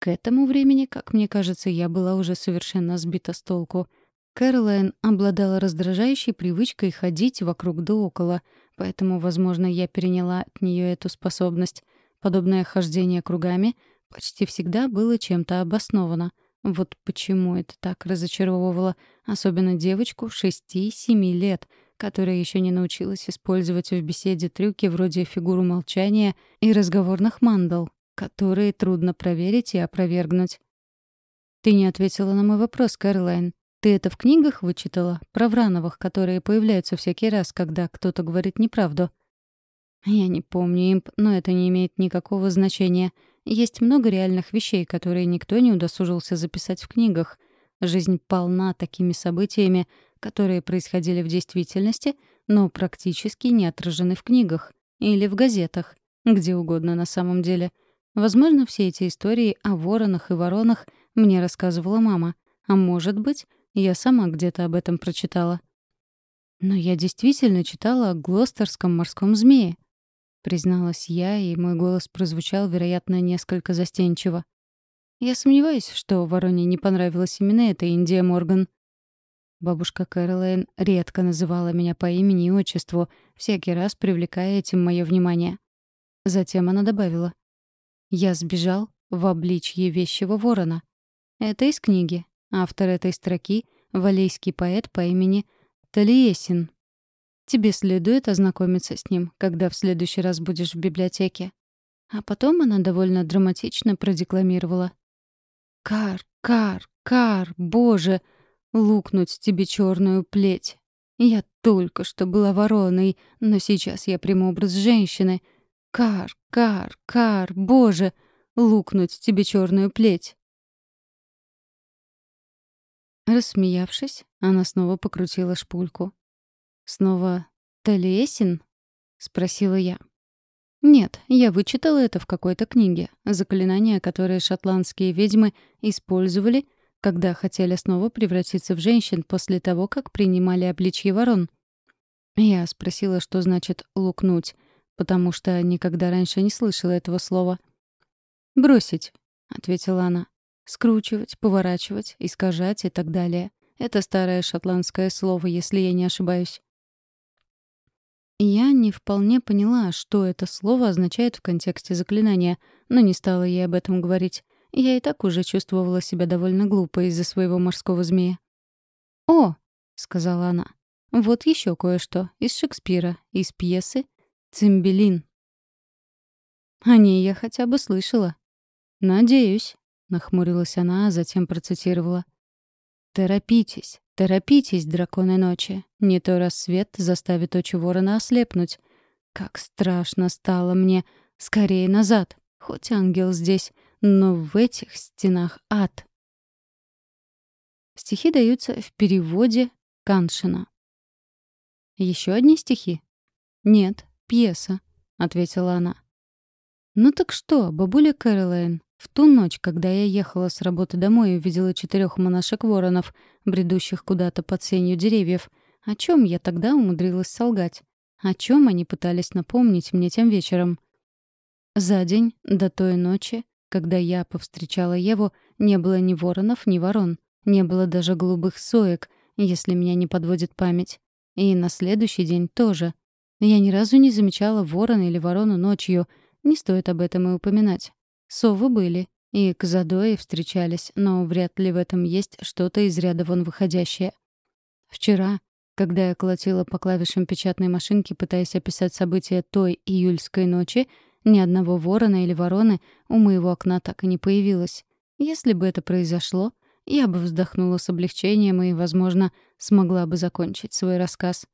К этому времени, как мне кажется, я была уже совершенно сбита с толку. Кэролайн обладала раздражающей привычкой ходить вокруг да около, поэтому, возможно, я переняла от нее эту способность. Подобное хождение кругами почти всегда было чем-то обосновано. Вот почему это так разочаровывало, особенно девочку шести-семи лет — которая еще не научилась использовать в беседе трюки вроде фигуру молчания и разговорных мандал, которые трудно проверить и опровергнуть. «Ты не ответила на мой вопрос, Кэролайн. Ты это в книгах вычитала? Про Врановых, которые появляются всякий раз, когда кто-то говорит неправду?» «Я не помню, имп, но это не имеет никакого значения. Есть много реальных вещей, которые никто не удосужился записать в книгах. Жизнь полна такими событиями, которые происходили в действительности, но практически не отражены в книгах или в газетах, где угодно на самом деле. Возможно, все эти истории о воронах и воронах мне рассказывала мама, а может быть, я сама где-то об этом прочитала. Но я действительно читала о Глостерском морском змее, призналась я, и мой голос прозвучал, вероятно, несколько застенчиво. Я сомневаюсь, что Вороне не понравилась именно эта Индия Морган. Бабушка Кэролайн редко называла меня по имени и отчеству, всякий раз привлекая этим мое внимание. Затем она добавила. «Я сбежал в обличье вещего ворона». Это из книги. Автор этой строки — валейский поэт по имени Талиесин. Тебе следует ознакомиться с ним, когда в следующий раз будешь в библиотеке. А потом она довольно драматично продекламировала. «Кар, кар, кар, боже!» лукнуть тебе черную плеть. Я только что была вороной, но сейчас я приму образ женщины. Кар, кар, кар, боже, лукнуть тебе черную плеть. Рассмеявшись, она снова покрутила шпульку. «Снова Талиесин?» — спросила я. «Нет, я вычитала это в какой-то книге. Заклинания, которые шотландские ведьмы использовали — когда хотели снова превратиться в женщин после того, как принимали обличье ворон. Я спросила, что значит «лукнуть», потому что никогда раньше не слышала этого слова. «Бросить», — ответила она. «Скручивать, поворачивать, искажать и так далее. Это старое шотландское слово, если я не ошибаюсь». Я не вполне поняла, что это слово означает в контексте заклинания, но не стала ей об этом говорить. Я и так уже чувствовала себя довольно глупо из-за своего морского змея. «О!» — сказала она. «Вот еще кое-что. Из Шекспира. Из пьесы «Цимбелин». О ней я хотя бы слышала. «Надеюсь», — нахмурилась она, а затем процитировала. «Торопитесь, торопитесь, драконы ночи. Не то рассвет заставит очи ворона ослепнуть. Как страшно стало мне. Скорее назад. Хоть ангел здесь, но в этих стенах ад. Стихи даются в переводе Каншина. Еще одни стихи? Нет, пьеса, ответила она. Ну так что, бабуля Кэролайн, в ту ночь, когда я ехала с работы домой и увидела четырех монашек-воронов, бредущих куда-то под сенью деревьев, о чем я тогда умудрилась солгать? О чем они пытались напомнить мне тем вечером? За день до той ночи, когда я повстречала Еву, не было ни воронов, ни ворон. Не было даже голубых соек, если меня не подводит память. И на следующий день тоже. Я ни разу не замечала ворона или ворону ночью. Не стоит об этом и упоминать. Совы были, и к Задое встречались, но вряд ли в этом есть что-то из ряда вон выходящее. Вчера, когда я колотила по клавишам печатной машинки, пытаясь описать события той июльской ночи, ни одного ворона или вороны у моего окна так и не появилось. Если бы это произошло, я бы вздохнула с облегчением и, возможно, смогла бы закончить свой рассказ.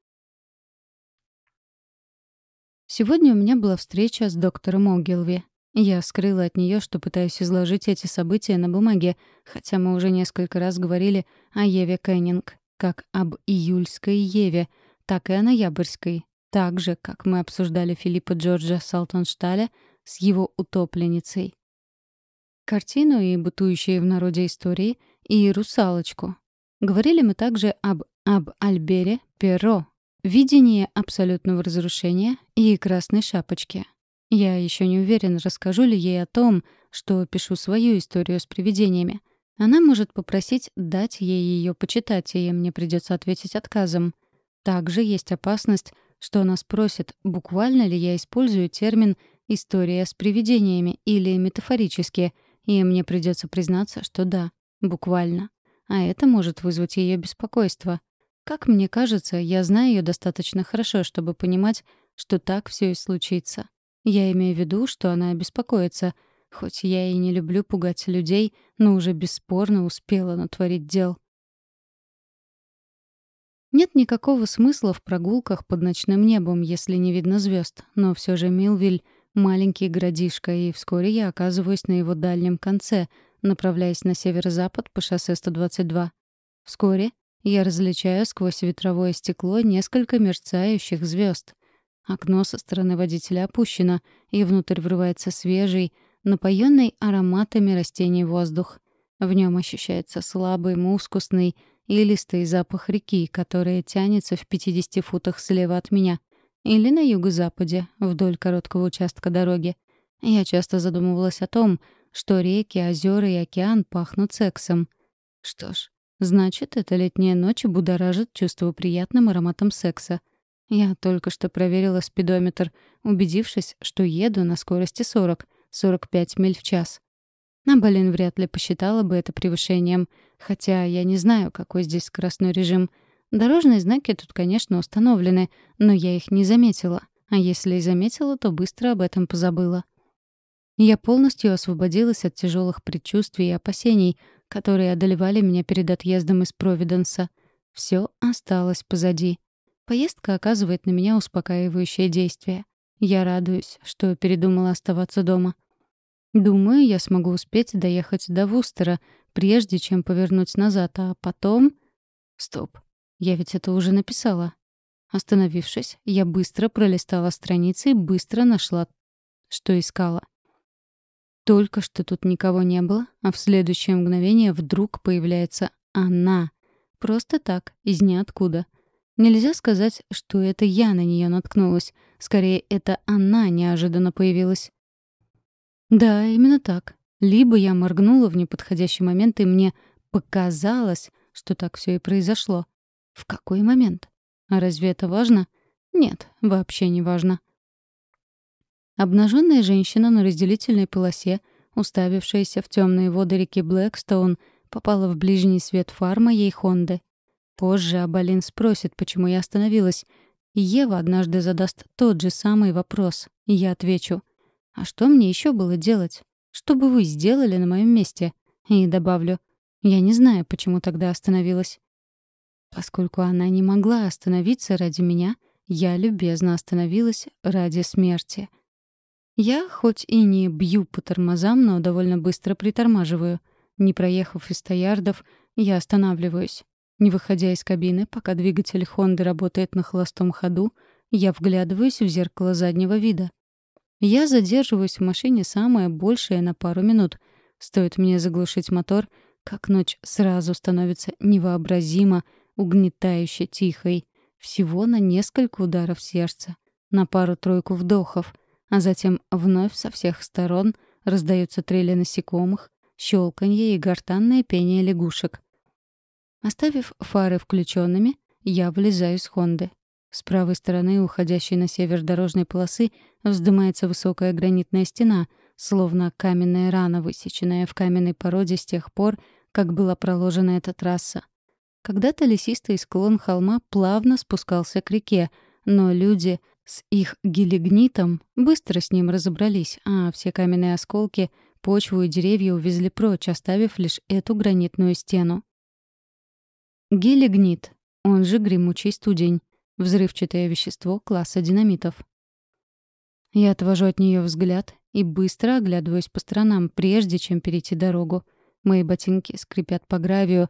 Сегодня у меня была встреча с доктором Огилви. Я скрыла от нее, что пытаюсь изложить эти события на бумаге, хотя мы уже несколько раз говорили о Еве Кеннинг, как об июльской Еве, так и о ноябрьской, так же, как мы обсуждали Филиппа Джорджа Салтоншталя с его утопленницей. Картину и бытующие в народе истории, и «Русалочку». Говорили мы также об, об Альбере Перро, видении абсолютного разрушения и «Красной шапочке». Я еще не уверен, расскажу ли ей о том, что пишу свою историю с привидениями. Она может попросить дать ей ее почитать, и мне придется ответить отказом. Также есть опасность, что она спросит, буквально ли я использую термин «история с привидениями» или метафорически, и мне придется признаться, что да, буквально. А это может вызвать ее беспокойство. Как мне кажется, я знаю ее достаточно хорошо, чтобы понимать, что так все и случится. Я имею в виду, что она беспокоится, хоть я и не люблю пугать людей, но уже бесспорно успела натворить дел. Нет никакого смысла в прогулках под ночным небом, если не видно звезд, но все же Милвиль — маленький городишко, и вскоре я оказываюсь на его дальнем конце, направляясь на северо-запад по шоссе 122. Вскоре я различаю сквозь ветровое стекло несколько мерцающих звезд. Окно со стороны водителя опущено, и внутрь врывается свежий, напоенный ароматами растений воздух. В нем ощущается слабый, мускусный, и листый запах реки, которая тянется в 50 футах слева от меня, или на юго-западе, вдоль короткого участка дороги. Я часто задумывалась о том, что реки, озера и океан пахнут сексом. Что ж, значит, эта летняя ночь будоражит чувство приятным ароматом секса. Я только что проверила спидометр, убедившись, что еду на скорости 40-45 миль в час. Наболин вряд ли посчитала бы это превышением, хотя я не знаю, какой здесь скоростной режим. Дорожные знаки тут, конечно, установлены, но я их не заметила. А если и заметила, то быстро об этом позабыла. Я полностью освободилась от тяжелых предчувствий и опасений, которые одолевали меня перед отъездом из Провиденса. Все осталось позади. Поездка оказывает на меня успокаивающее действие. Я радуюсь, что передумала оставаться дома. Думаю, я смогу успеть доехать до Вустера, прежде чем повернуть назад, а потом... Стоп, я ведь это уже написала. Остановившись, я быстро пролистала страницы и быстро нашла, что искала. Только что тут никого не было, а в следующее мгновение вдруг появляется она. Просто так, из ниоткуда. Нельзя сказать, что это я на нее наткнулась. Скорее, это она неожиданно появилась. Да, именно так. Либо я моргнула в неподходящий момент, и мне показалось, что так все и произошло. В какой момент? А разве это важно? Нет, вообще не важно. Обнаженная женщина на разделительной полосе, уставившаяся в темные воды реки Блэкстоун, попала в ближний свет фар моей Хонды. Позже Абалин спросит, почему я остановилась. И Ева однажды задаст тот же самый вопрос. Я отвечу. А что мне еще было делать? Что бы вы сделали на моем месте? И добавлю, я не знаю, почему тогда остановилась. Поскольку она не могла остановиться ради меня, я любезно остановилась ради смерти. Я хоть и не бью по тормозам, но довольно быстро притормаживаю. Не проехав и 100 ярдов, я останавливаюсь. Не выходя из кабины, пока двигатель Хонды работает на холостом ходу, я вглядываюсь в зеркало заднего вида. Я задерживаюсь в машине самое большее на пару минут. Стоит мне заглушить мотор, как ночь сразу становится невообразимо, угнетающе тихой. Всего на несколько ударов сердца, на пару-тройку вдохов — а затем вновь со всех сторон раздаются трели насекомых, щелканье и гортанное пение лягушек. Оставив фары включенными, я вылезаю из Хонды. С правой стороны, уходящей на север дорожной полосы, вздымается высокая гранитная стена, словно каменная рана, высеченная в каменной породе с тех пор, как была проложена эта трасса. Когда-то лесистый склон холма плавно спускался к реке, но люди с их гелигнитом быстро с ним разобрались, а все каменные осколки, почву и деревья увезли прочь, оставив лишь эту гранитную стену. Гелигнит, он же гремучий студень, взрывчатое вещество класса динамитов. Я отвожу от нее взгляд и быстро оглядываюсь по сторонам, прежде чем перейти дорогу. Мои ботинки скрипят по гравию,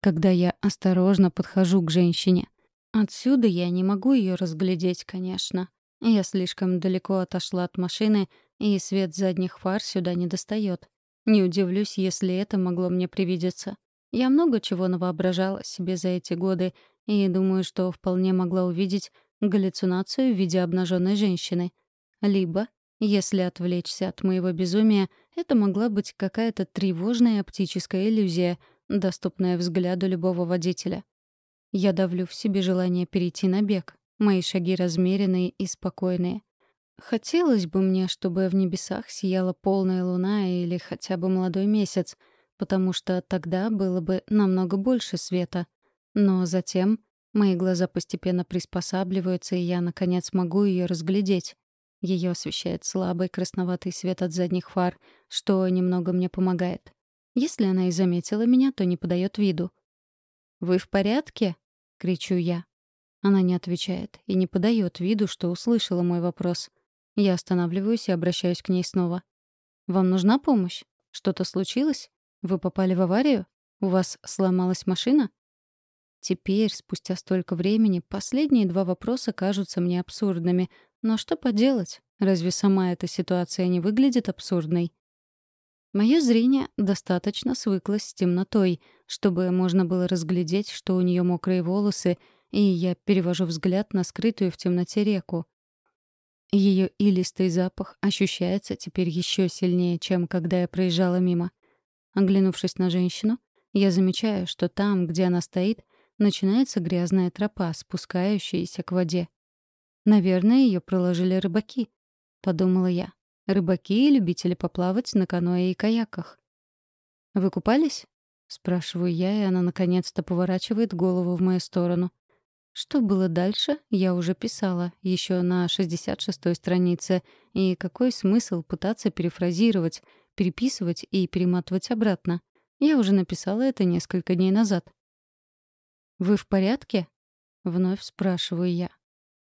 когда я осторожно подхожу к женщине — Отсюда я не могу ее разглядеть, конечно. Я слишком далеко отошла от машины, и свет задних фар сюда не достает. Не удивлюсь, если это могло мне привидеться. Я много чего навоображала себе за эти годы, и думаю, что вполне могла увидеть галлюцинацию в виде обнаженной женщины. Либо, если отвлечься от моего безумия, это могла быть какая-то тревожная оптическая иллюзия, доступная взгляду любого водителя. Я давлю в себе желание перейти на бег. Мои шаги размеренные и спокойные. Хотелось бы мне, чтобы в небесах сияла полная луна или хотя бы молодой месяц, потому что тогда было бы намного больше света. Но затем мои глаза постепенно приспосабливаются, и я, наконец, могу ее разглядеть. Ее освещает слабый красноватый свет от задних фар, что немного мне помогает. Если она и заметила меня, то не подает виду. «Вы в порядке?» — кричу я. Она не отвечает и не подает виду, что услышала мой вопрос. Я останавливаюсь и обращаюсь к ней снова. «Вам нужна помощь? Что-то случилось? Вы попали в аварию? У вас сломалась машина?» Теперь, спустя столько времени, последние два вопроса кажутся мне абсурдными. Но что поделать? Разве сама эта ситуация не выглядит абсурдной? Мое зрение достаточно свыклось с темнотой, чтобы можно было разглядеть, что у нее мокрые волосы, и я перевожу взгляд на скрытую в темноте реку. Ее илистый запах ощущается теперь еще сильнее, чем когда я проезжала мимо. Оглянувшись на женщину, я замечаю, что там, где она стоит, начинается грязная тропа, спускающаяся к воде. «Наверное, ее проложили рыбаки», — подумала я. Рыбаки и любители поплавать на каноэ и каяках. «Вы купались?» — спрашиваю я, и она наконец-то поворачивает голову в мою сторону. Что было дальше, я уже писала, еще на 66-й странице, и какой смысл пытаться перефразировать, переписывать и перематывать обратно? Я уже написала это несколько дней назад. «Вы в порядке?» — вновь спрашиваю я.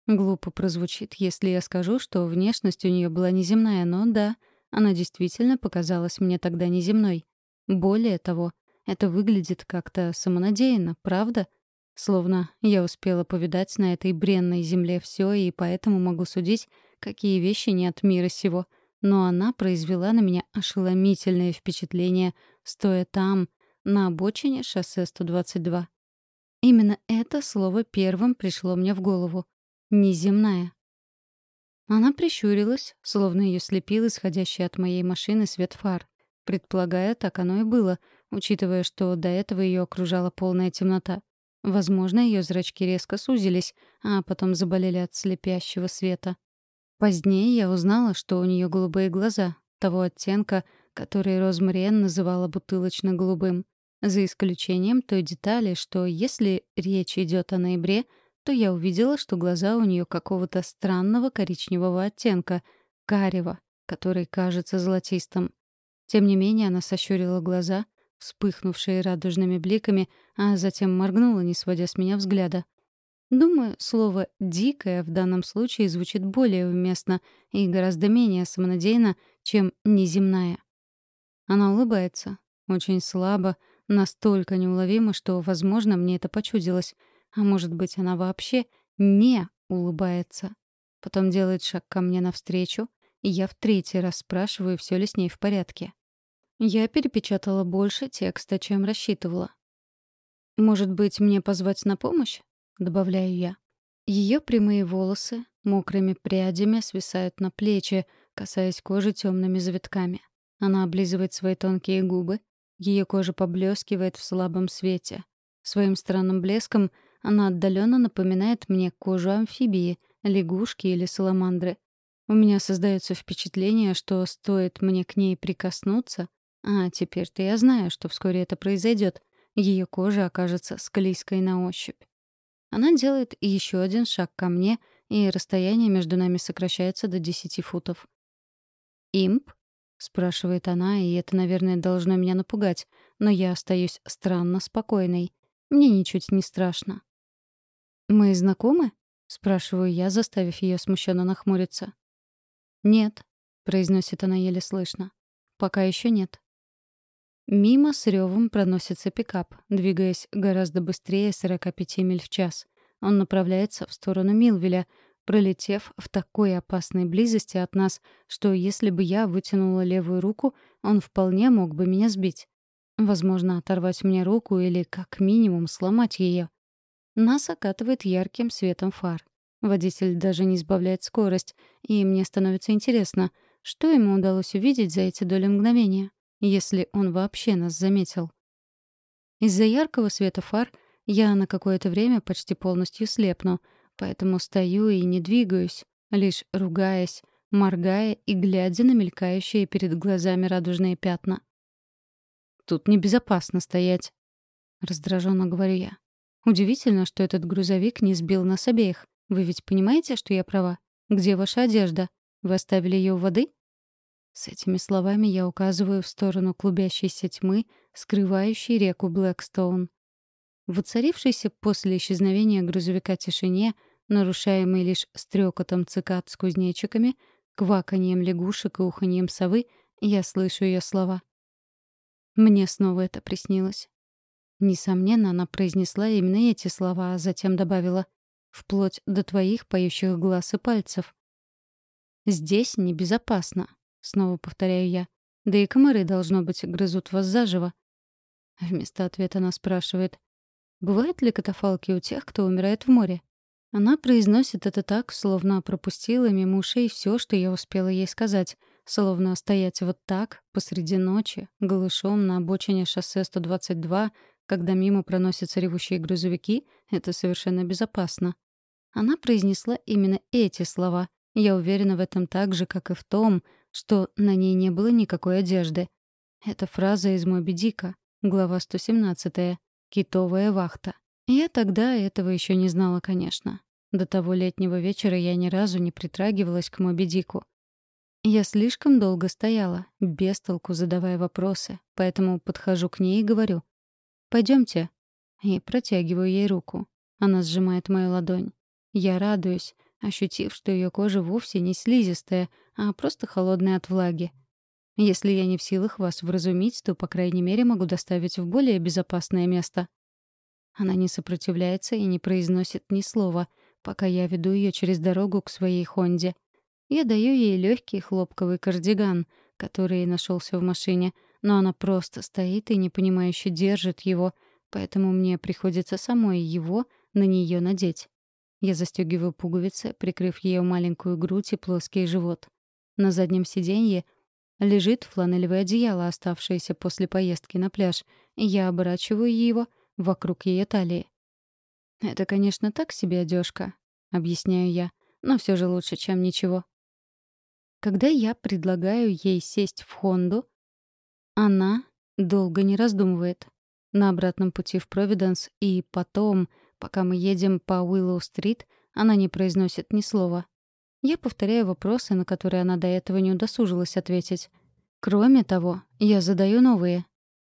Глупо прозвучит, если я скажу, что внешность у нее была неземная, но да, она действительно показалась мне тогда неземной. Более того, это выглядит как-то самонадеянно, правда? Словно я успела повидать на этой бренной земле все и поэтому могу судить, какие вещи не от мира сего. Но она произвела на меня ошеломительное впечатление, стоя там, на обочине шоссе 122. Именно это слово первым пришло мне в голову неземная. Она прищурилась, словно ее слепил исходящий от моей машины свет фар. Предполагая, так оно и было, учитывая, что до этого ее окружала полная темнота. Возможно, ее зрачки резко сузились, а потом заболели от слепящего света. Позднее я узнала, что у нее голубые глаза, того оттенка, который Розмариен называла бутылочно-голубым, за исключением той детали, что если речь идет о ноябре — то я увидела, что глаза у нее какого-то странного коричневого оттенка, карева, который кажется золотистым. Тем не менее она сощурила глаза, вспыхнувшие радужными бликами, а затем моргнула, не сводя с меня взгляда. Думаю, слово «дикая» в данном случае звучит более уместно и гораздо менее самонадеянно, чем «неземная». Она улыбается. Очень слабо, настолько неуловимо, что, возможно, мне это почудилось. А может быть, она вообще не улыбается. Потом делает шаг ко мне навстречу, и я в третий раз спрашиваю, все ли с ней в порядке. Я перепечатала больше текста, чем рассчитывала. «Может быть, мне позвать на помощь?» Добавляю я. Ее прямые волосы мокрыми прядями свисают на плечи, касаясь кожи темными завитками. Она облизывает свои тонкие губы, ее кожа поблескивает в слабом свете. Своим странным блеском она отдаленно напоминает мне кожу амфибии, лягушки или саламандры. У меня создается впечатление, что стоит мне к ней прикоснуться, а теперь-то я знаю, что вскоре это произойдет. Ее кожа окажется склизкой на ощупь. Она делает еще один шаг ко мне, и расстояние между нами сокращается до десяти футов. «Имп?» — спрашивает она, и это, наверное, должно меня напугать, но я остаюсь странно спокойной. Мне ничуть не страшно. «Мы знакомы?» — спрашиваю я, заставив ее смущенно нахмуриться. «Нет», — произносит она еле слышно. «Пока еще нет». Мимо с ревом проносится пикап, двигаясь гораздо быстрее 45 миль в час. Он направляется в сторону Милвеля, пролетев в такой опасной близости от нас, что если бы я вытянула левую руку, он вполне мог бы меня сбить. Возможно, оторвать мне руку или, как минимум, сломать ее. Нас окатывает ярким светом фар. Водитель даже не сбавляет скорость, и мне становится интересно, что ему удалось увидеть за эти доли мгновения если он вообще нас заметил. Из-за яркого света фар я на какое-то время почти полностью слепну, поэтому стою и не двигаюсь, лишь ругаясь, моргая и глядя на мелькающие перед глазами радужные пятна. «Тут небезопасно стоять», — раздраженно говорю я. «Удивительно, что этот грузовик не сбил нас обеих. Вы ведь понимаете, что я права? Где ваша одежда? Вы оставили ее у воды?» С этими словами я указываю в сторону клубящейся тьмы, скрывающей реку Блэкстоун. Воцарившейся после исчезновения грузовика тишине, нарушаемой лишь стрекотом цикад с кузнечиками, кваканьем лягушек и уханьем совы, я слышу ее слова. Мне снова это приснилось. Несомненно, она произнесла именно эти слова, а затем добавила «вплоть до твоих поющих глаз и пальцев». «Здесь небезопасно. Снова повторяю я. Да и комары, должно быть, грызут вас заживо. Вместо ответа она спрашивает. Бывают ли катафалки у тех, кто умирает в море? Она произносит это так, словно пропустила мимо ушей все, что я успела ей сказать. Словно стоять вот так, посреди ночи, голышом на обочине шоссе 122, когда мимо проносятся ревущие грузовики, это совершенно безопасно. Она произнесла именно эти слова. Я уверена в этом так же, как и в том, что на ней не было никакой одежды. Это фраза из «Моби Дика», глава 117, «Китовая вахта». Я тогда этого еще не знала, конечно. До того летнего вечера я ни разу не притрагивалась к Моби Дику. Я слишком долго стояла, без толку задавая вопросы, поэтому подхожу к ней и говорю «Пойдемте». И протягиваю ей руку. Она сжимает мою ладонь. Я радуюсь, ощутив, что ее кожа вовсе не слизистая, а просто холодная от влаги. Если я не в силах вас вразумить, то, по крайней мере, могу доставить в более безопасное место. Она не сопротивляется и не произносит ни слова, пока я веду ее через дорогу к своей Хонде. Я даю ей легкий хлопковый кардиган, который нашелся в машине, но она просто стоит и непонимающе держит его, поэтому мне приходится самой его на нее надеть. Я застегиваю пуговицы, прикрыв ее маленькую грудь и плоский живот. На заднем сиденье лежит фланелевое одеяло, оставшееся после поездки на пляж, я оборачиваю его вокруг ее талии. «Это, конечно, так себе одежка, объясняю я, «но все же лучше, чем ничего». Когда я предлагаю ей сесть в Хонду, она долго не раздумывает. На обратном пути в Провиденс и потом Пока мы едем по Уиллоу-стрит, она не произносит ни слова. Я повторяю вопросы, на которые она до этого не удосужилась ответить. Кроме того, я задаю новые.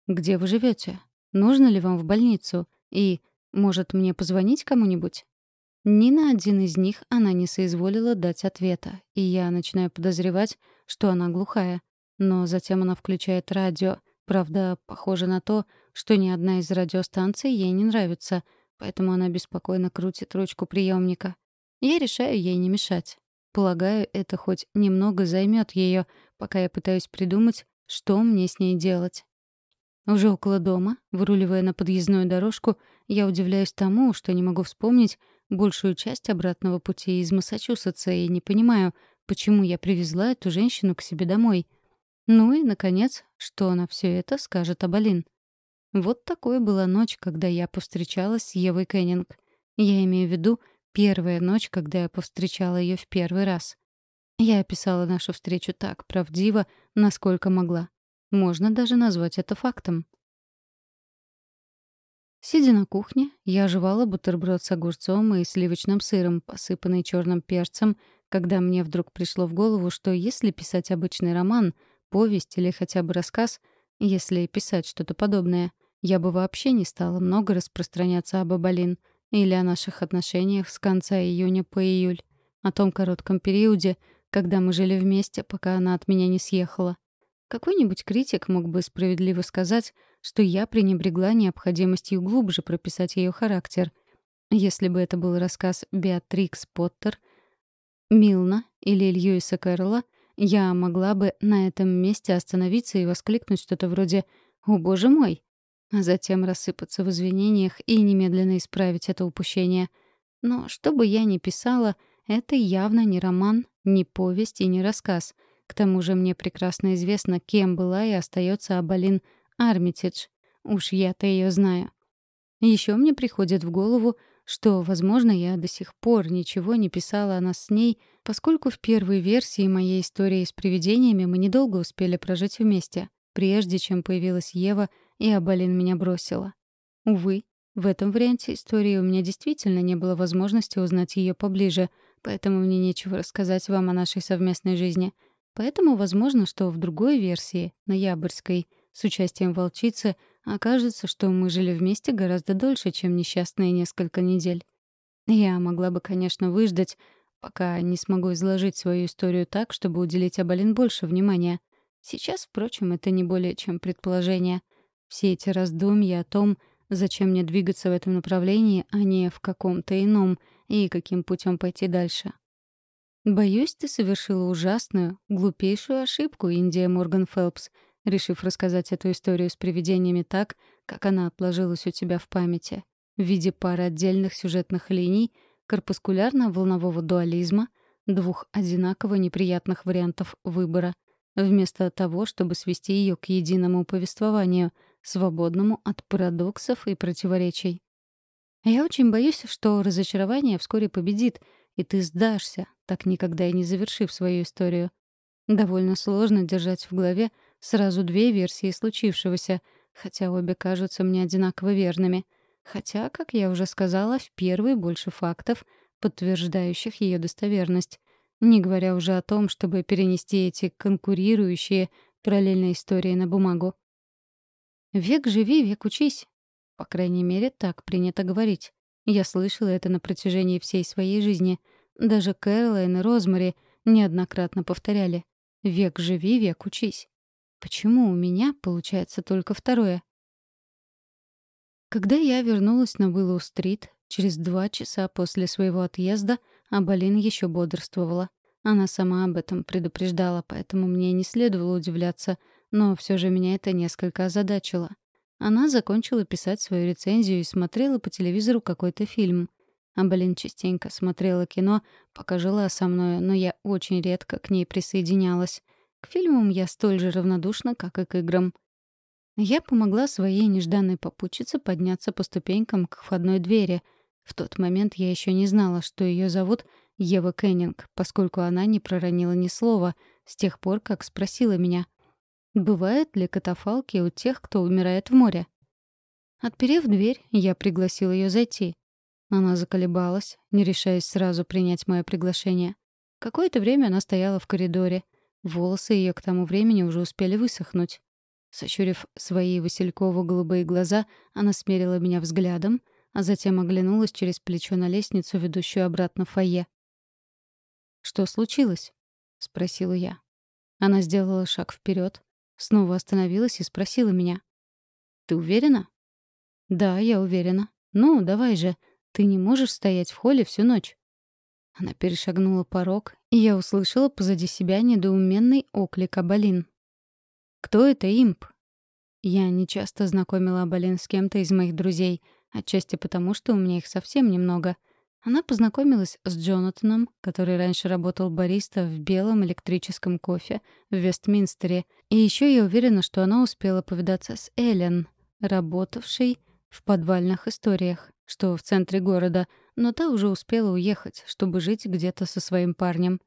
«Где вы живете? Нужно ли вам в больницу? И, может, мне позвонить кому-нибудь?» Ни на один из них она не соизволила дать ответа, и я начинаю подозревать, что она глухая. Но затем она включает радио. Правда, похоже на то, что ни одна из радиостанций ей не нравится, поэтому она беспокойно крутит ручку приемника. Я решаю ей не мешать. Полагаю, это хоть немного займет ее, пока я пытаюсь придумать, что мне с ней делать. Уже около дома, выруливая на подъездную дорожку, я удивляюсь тому, что не могу вспомнить большую часть обратного пути из Массачусетса и не понимаю, почему я привезла эту женщину к себе домой — ну и, наконец, что на все это скажет Абалин. Вот такой была ночь, когда я повстречалась с Евой Кеннинг. Я имею в виду первая ночь, когда я повстречала ее в первый раз. Я описала нашу встречу так правдиво, насколько могла. Можно даже назвать это фактом. Сидя на кухне, я жевала бутерброд с огурцом и сливочным сыром, посыпанный черным перцем, когда мне вдруг пришло в голову, что если писать обычный роман — повесть или хотя бы рассказ, если писать что-то подобное, я бы вообще не стала много распространяться об Абалин или о наших отношениях с конца июня по июль, о том коротком периоде, когда мы жили вместе, пока она от меня не съехала. Какой-нибудь критик мог бы справедливо сказать, что я пренебрегла необходимостью глубже прописать ее характер. Если бы это был рассказ Беатрикс Поттер, Милна или Льюиса Кэрролла, я могла бы на этом месте остановиться и воскликнуть что-то вроде «О, боже мой!», а затем рассыпаться в извинениях и немедленно исправить это упущение. Но что бы я ни писала, это явно не роман, не повесть и не рассказ. К тому же мне прекрасно известно, кем была и остается Абалин Армитидж. Уж я-то ее знаю. Еще мне приходит в голову, что, возможно, я до сих пор ничего не писала о нас с ней, поскольку в первой версии моей истории с привидениями мы недолго успели прожить вместе, прежде чем появилась Ева и Абалин меня бросила. Увы, в этом варианте истории у меня действительно не было возможности узнать ее поближе, поэтому мне нечего рассказать вам о нашей совместной жизни. Поэтому возможно, что в другой версии, ноябрьской, с участием волчицы — Окажется, что мы жили вместе гораздо дольше, чем несчастные несколько недель. Я могла бы, конечно, выждать, пока не смогу изложить свою историю так, чтобы уделить Абалин больше внимания. Сейчас, впрочем, это не более чем предположение. Все эти раздумья о том, зачем мне двигаться в этом направлении, а не в каком-то ином, и каким путем пойти дальше. Боюсь, ты совершила ужасную, глупейшую ошибку, Индия Морган Фелпс — решив рассказать эту историю с привидениями так, как она отложилась у тебя в памяти, в виде пары отдельных сюжетных линий, корпускулярно-волнового дуализма, двух одинаково неприятных вариантов выбора, вместо того, чтобы свести ее к единому повествованию, свободному от парадоксов и противоречий. Я очень боюсь, что разочарование вскоре победит, и ты сдашься, так никогда и не завершив свою историю. Довольно сложно держать в голове сразу две версии случившегося, хотя обе кажутся мне одинаково верными. Хотя, как я уже сказала, в первой больше фактов, подтверждающих ее достоверность. Не говоря уже о том, чтобы перенести эти конкурирующие параллельные истории на бумагу. «Век живи, век учись». По крайней мере, так принято говорить. Я слышала это на протяжении всей своей жизни. Даже Кэролайн и Розмари неоднократно повторяли. «Век живи, век учись». Почему у меня получается только второе? Когда я вернулась на Уиллоу-стрит, через два часа после своего отъезда, Абалин еще бодрствовала. Она сама об этом предупреждала, поэтому мне не следовало удивляться, но все же меня это несколько озадачило. Она закончила писать свою рецензию и смотрела по телевизору какой-то фильм. Абалин частенько смотрела кино, пока жила со мной, но я очень редко к ней присоединялась. К фильмам я столь же равнодушна, как и к играм. Я помогла своей нежданной попутчице подняться по ступенькам к входной двери. В тот момент я еще не знала, что ее зовут Ева Кеннинг, поскольку она не проронила ни слова с тех пор, как спросила меня, бывают ли катафалки у тех, кто умирает в море. Отперев дверь, я пригласила ее зайти. Она заколебалась, не решаясь сразу принять мое приглашение. Какое-то время она стояла в коридоре — Волосы ее к тому времени уже успели высохнуть. Сощурив свои васильково-голубые глаза, она смерила меня взглядом, а затем оглянулась через плечо на лестницу, ведущую обратно в фойе. «Что случилось?» — спросила я. Она сделала шаг вперед, снова остановилась и спросила меня. «Ты уверена?» «Да, я уверена. Ну, давай же. Ты не можешь стоять в холле всю ночь». Она перешагнула порог, и я услышала позади себя недоуменный оклик Абалин. «Кто это имп?» Я не часто знакомила Абалин с кем-то из моих друзей, отчасти потому, что у меня их совсем немного. Она познакомилась с Джонатаном, который раньше работал бариста в белом электрическом кофе в Вестминстере, и еще я уверена, что она успела повидаться с Эллен, работавшей в подвальных историях, что в центре города, но та уже успела уехать, чтобы жить где-то со своим парнем.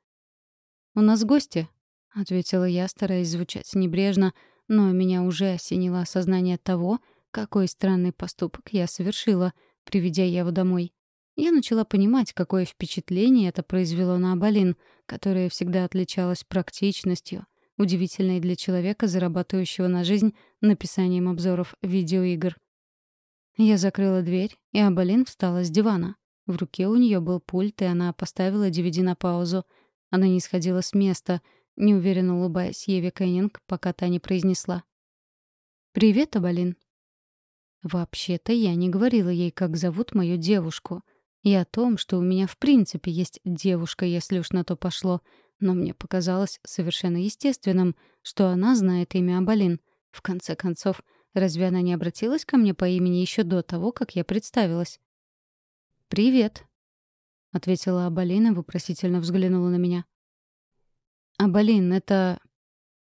«У нас гости», — ответила я, стараясь звучать небрежно, но меня уже осенило осознание того, какой странный поступок я совершила, приведя Еву домой. Я начала понимать, какое впечатление это произвело на Абалин, которая всегда отличалась практичностью, удивительной для человека, зарабатывающего на жизнь написанием обзоров видеоигр. Я закрыла дверь, и Абалин встала с дивана. В руке у нее был пульт, и она поставила DVD на паузу. Она не сходила с места, неуверенно улыбаясь Еве Кеннинг, пока та не произнесла. «Привет, Абалин». Вообще-то я не говорила ей, как зовут мою девушку. И о том, что у меня в принципе есть девушка, если уж на то пошло. Но мне показалось совершенно естественным, что она знает имя Абалин. В конце концов, Разве она не обратилась ко мне по имени еще до того, как я представилась? «Привет», — ответила Абалина и вопросительно взглянула на меня. «Абалин, это...»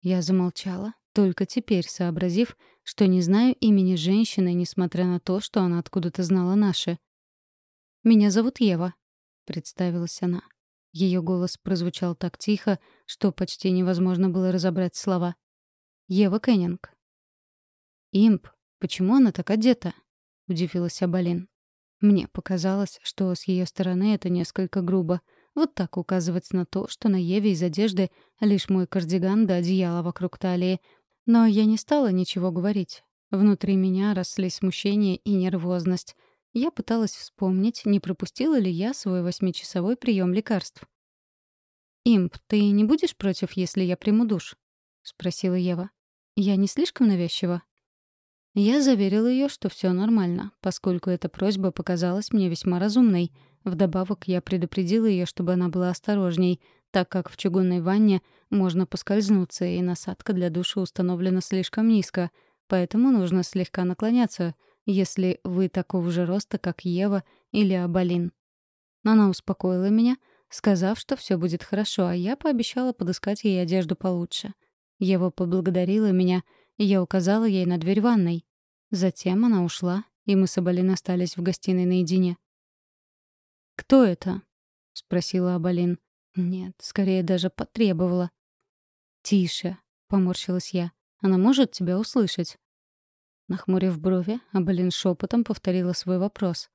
Я замолчала, только теперь сообразив, что не знаю имени женщины, несмотря на то, что она откуда-то знала наше. «Меня зовут Ева», — представилась она. Ее голос прозвучал так тихо, что почти невозможно было разобрать слова. «Ева Кеннинг». «Имп, почему она так одета?» — удивилась Абалин. Мне показалось, что с ее стороны это несколько грубо. Вот так указывать на то, что на Еве из одежды лишь мой кардиган да одеяло вокруг талии. Но я не стала ничего говорить. Внутри меня росли смущение и нервозность. Я пыталась вспомнить, не пропустила ли я свой восьмичасовой прием лекарств. «Имп, ты не будешь против, если я приму душ?» — спросила Ева. «Я не слишком навязчива?» Я заверила ее, что все нормально, поскольку эта просьба показалась мне весьма разумной. Вдобавок я предупредила ее, чтобы она была осторожней, так как в чугунной ванне можно поскользнуться, и насадка для душа установлена слишком низко, поэтому нужно слегка наклоняться, если вы такого же роста, как Ева или Абалин. Она успокоила меня, сказав, что все будет хорошо, а я пообещала подыскать ей одежду получше. Ева поблагодарила меня, и я указала ей на дверь ванной. Затем она ушла, и мы с Абалин остались в гостиной наедине. «Кто это?» — спросила Абалин. Нет, скорее даже потребовала. «Тише», — поморщилась я. «Она может тебя услышать». Нахмурив брови, Абалин шепотом повторила свой вопрос.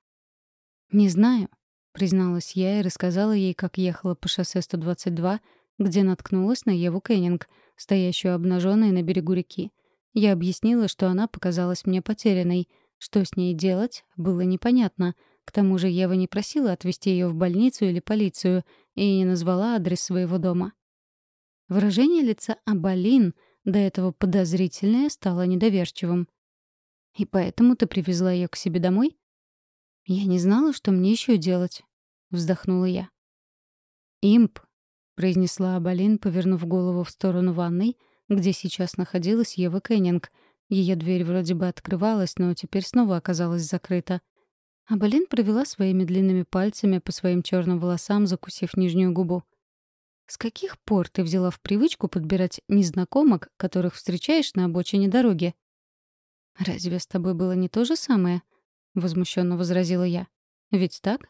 «Не знаю», — призналась я и рассказала ей, как ехала по шоссе 122, где наткнулась на Еву Кеннинг, стоящую обнаженной на берегу реки. Я объяснила, что она показалась мне потерянной. Что с ней делать, было непонятно. К тому же Ева не просила отвезти ее в больницу или полицию и не назвала адрес своего дома. Выражение лица Абалин, до этого подозрительное, стало недоверчивым. «И поэтому ты привезла ее к себе домой?» «Я не знала, что мне еще делать», — вздохнула я. «Имп», — произнесла Абалин, повернув голову в сторону ванной, — где сейчас находилась Ева Кеннинг. Ее дверь вроде бы открывалась, но теперь снова оказалась закрыта. А Болин провела своими длинными пальцами по своим черным волосам, закусив нижнюю губу. «С каких пор ты взяла в привычку подбирать незнакомок, которых встречаешь на обочине дороги?» «Разве с тобой было не то же самое?» — возмущенно возразила я. «Ведь так?»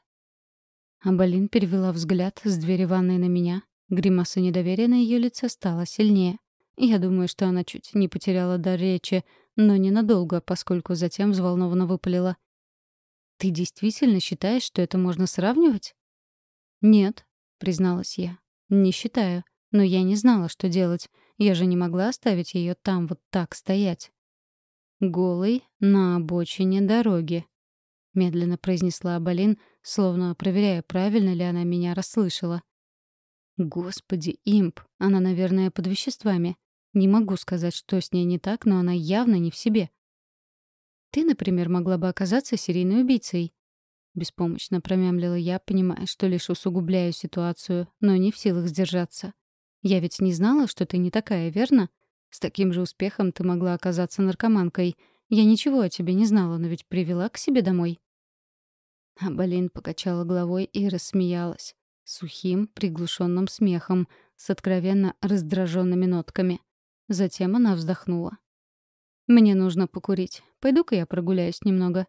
Абалин перевела взгляд с двери ванной на меня. Гримаса недоверия на ее лице стала сильнее. Я думаю, что она чуть не потеряла дар речи, но ненадолго, поскольку затем взволнованно выпалила. «Ты действительно считаешь, что это можно сравнивать?» «Нет», — призналась я. «Не считаю. Но я не знала, что делать. Я же не могла оставить ее там вот так стоять». Голый на обочине дороги. — медленно произнесла Абалин, словно проверяя, правильно ли она меня расслышала. «Господи, имп! Она, наверное, под веществами. Не могу сказать, что с ней не так, но она явно не в себе». «Ты, например, могла бы оказаться серийной убийцей», — беспомощно промямлила я, понимая, что лишь усугубляю ситуацию, но не в силах сдержаться. «Я ведь не знала, что ты не такая, верно? С таким же успехом ты могла оказаться наркоманкой. Я ничего о тебе не знала, но ведь привела к себе домой». Абалин покачала головой и рассмеялась. Сухим, приглушенным смехом, с откровенно раздраженными нотками. Затем она вздохнула. «Мне нужно покурить. Пойду-ка я прогуляюсь немного».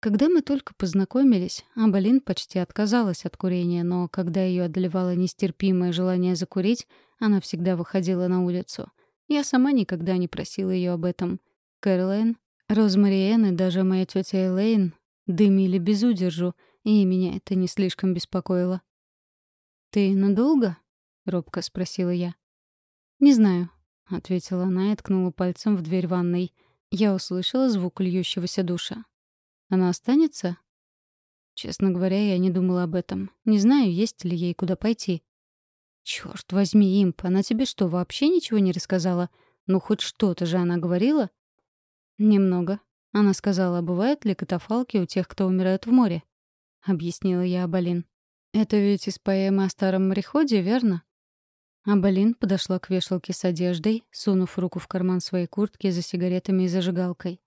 Когда мы только познакомились, Абалин почти отказалась от курения, но когда ее одолевало нестерпимое желание закурить, она всегда выходила на улицу. Я сама никогда не просила ее об этом. Кэролайн, Розмари Энн и даже моя тетя Элейн дымили без удержу, и меня это не слишком беспокоило. «Ты надолго?» — робко спросила я. «Не знаю», — ответила она и ткнула пальцем в дверь ванной. Я услышала звук льющегося душа. «Она останется?» Честно говоря, я не думала об этом. Не знаю, есть ли ей куда пойти. «Чёрт возьми, имп, она тебе что, вообще ничего не рассказала? Ну, хоть что-то же она говорила?» «Немного», — она сказала, бывают ли катафалки у тех, кто умирает в море. — объяснила я Абалин. «Это ведь из поэмы о старом мореходе, верно?» Абалин подошла к вешалке с одеждой, сунув руку в карман своей куртки за сигаретами и зажигалкой.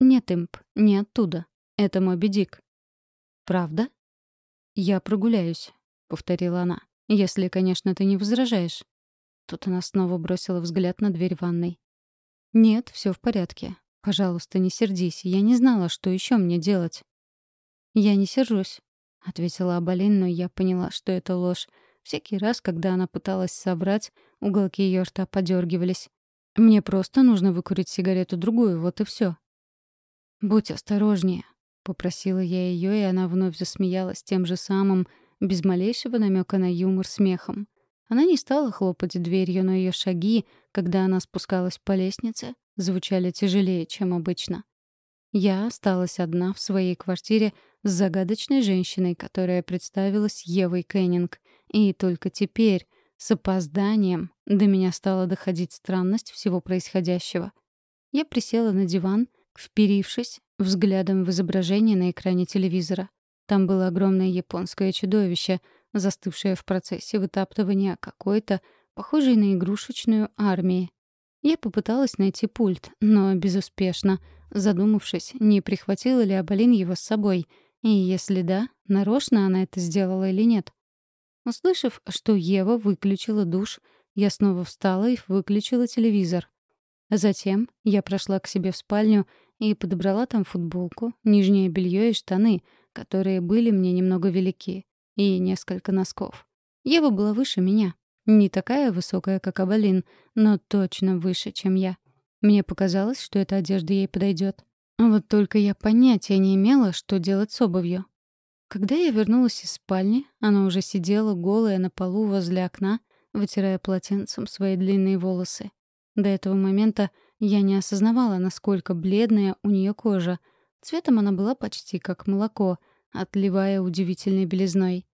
«Нет, имп, не оттуда. Это Моби Дик». «Правда?» «Я прогуляюсь», — повторила она. «Если, конечно, ты не возражаешь». Тут она снова бросила взгляд на дверь ванной. «Нет, все в порядке. Пожалуйста, не сердись. Я не знала, что еще мне делать». «Я не сержусь», — ответила Абалин, но я поняла, что это ложь. Всякий раз, когда она пыталась собрать, уголки ее рта подергивались. «Мне просто нужно выкурить сигарету-другую, вот и все. «Будь осторожнее», — попросила я ее, и она вновь засмеялась тем же самым, без малейшего намека на юмор смехом. Она не стала хлопать дверью, но ее шаги, когда она спускалась по лестнице, звучали тяжелее, чем обычно. Я осталась одна в своей квартире с загадочной женщиной, которая представилась Евой Кеннинг. И только теперь, с опозданием, до меня стала доходить странность всего происходящего. Я присела на диван, вперившись взглядом в изображение на экране телевизора. Там было огромное японское чудовище, застывшее в процессе вытаптывания какой-то, похожей на игрушечную армии. Я попыталась найти пульт, но безуспешно, задумавшись, не прихватила ли Абалин его с собой — и если да, нарочно она это сделала или нет? Услышав, что Ева выключила душ, я снова встала и выключила телевизор. Затем я прошла к себе в спальню и подобрала там футболку, нижнее белье и штаны, которые были мне немного велики, и несколько носков. Ева была выше меня. Не такая высокая, как Абалин, но точно выше, чем я. Мне показалось, что эта одежда ей подойдет. Вот только я понятия не имела, что делать с обувью. Когда я вернулась из спальни, она уже сидела голая на полу возле окна, вытирая полотенцем свои длинные волосы. До этого момента я не осознавала, насколько бледная у нее кожа. Цветом она была почти как молоко, отливая удивительной белизной.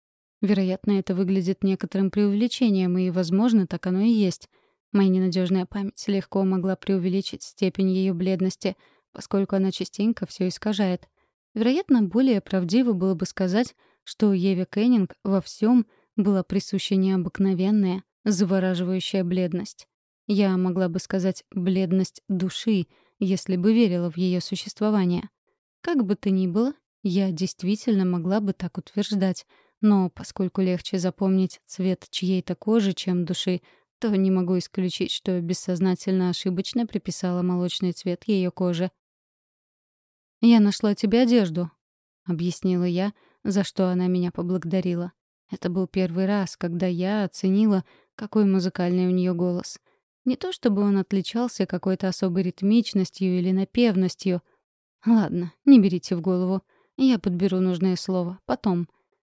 Вероятно, это выглядит некоторым преувеличением, и, возможно, так оно и есть. Моя ненадежная память легко могла преувеличить степень ее бледности — поскольку она частенько все искажает. Вероятно, более правдиво было бы сказать, что Еве Кеннинг во всем была присуща необыкновенная, завораживающая бледность. Я могла бы сказать «бледность души», если бы верила в ее существование. Как бы то ни было, я действительно могла бы так утверждать, но поскольку легче запомнить цвет чьей-то кожи, чем души, то не могу исключить, что бессознательно ошибочно приписала молочный цвет ее кожи. «Я нашла тебе одежду», — объяснила я, за что она меня поблагодарила. Это был первый раз, когда я оценила, какой музыкальный у нее голос. Не то чтобы он отличался какой-то особой ритмичностью или напевностью. Ладно, не берите в голову. Я подберу нужное слово. Потом.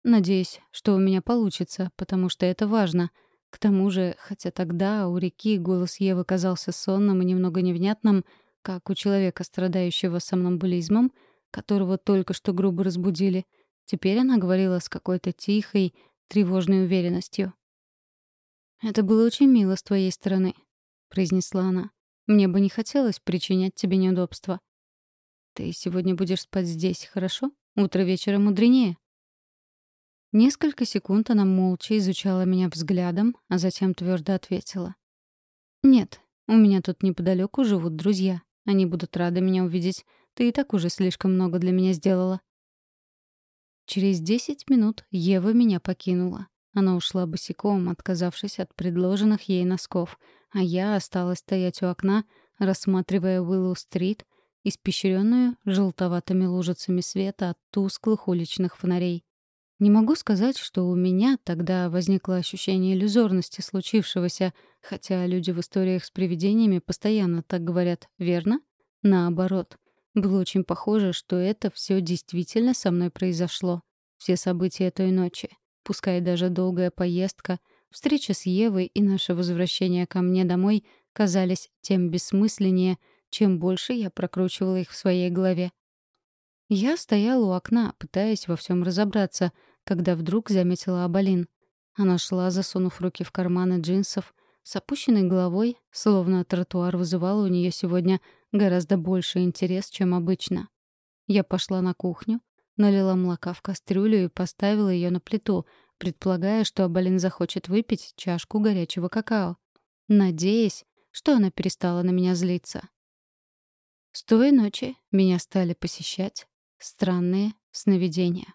Надеюсь, что у меня получится, потому что это важно. К тому же, хотя тогда у реки голос Евы казался сонным и немного невнятным, как у человека, страдающего сомнамбулизмом, которого только что грубо разбудили. Теперь она говорила с какой-то тихой, тревожной уверенностью. «Это было очень мило с твоей стороны», — произнесла она. «Мне бы не хотелось причинять тебе неудобства». «Ты сегодня будешь спать здесь, хорошо? Утро вечера мудренее». Несколько секунд она молча изучала меня взглядом, а затем твердо ответила. «Нет, у меня тут неподалеку живут друзья. Они будут рады меня увидеть. Ты и так уже слишком много для меня сделала». Через десять минут Ева меня покинула. Она ушла босиком, отказавшись от предложенных ей носков, а я осталась стоять у окна, рассматривая Уиллоу-стрит, испещренную желтоватыми лужицами света от тусклых уличных фонарей. Не могу сказать, что у меня тогда возникло ощущение иллюзорности случившегося, хотя люди в историях с привидениями постоянно так говорят, верно? Наоборот. Было очень похоже, что это все действительно со мной произошло. Все события той ночи. Пускай даже долгая поездка, встреча с Евой и наше возвращение ко мне домой казались тем бессмысленнее, чем больше я прокручивала их в своей голове. Я стояла у окна, пытаясь во всем разобраться — когда вдруг заметила Абалин. Она шла, засунув руки в карманы джинсов, с опущенной головой, словно тротуар вызывал у нее сегодня гораздо больше интерес, чем обычно. Я пошла на кухню, налила молока в кастрюлю и поставила ее на плиту, предполагая, что Абалин захочет выпить чашку горячего какао, надеясь, что она перестала на меня злиться. С той ночи меня стали посещать странные сновидения.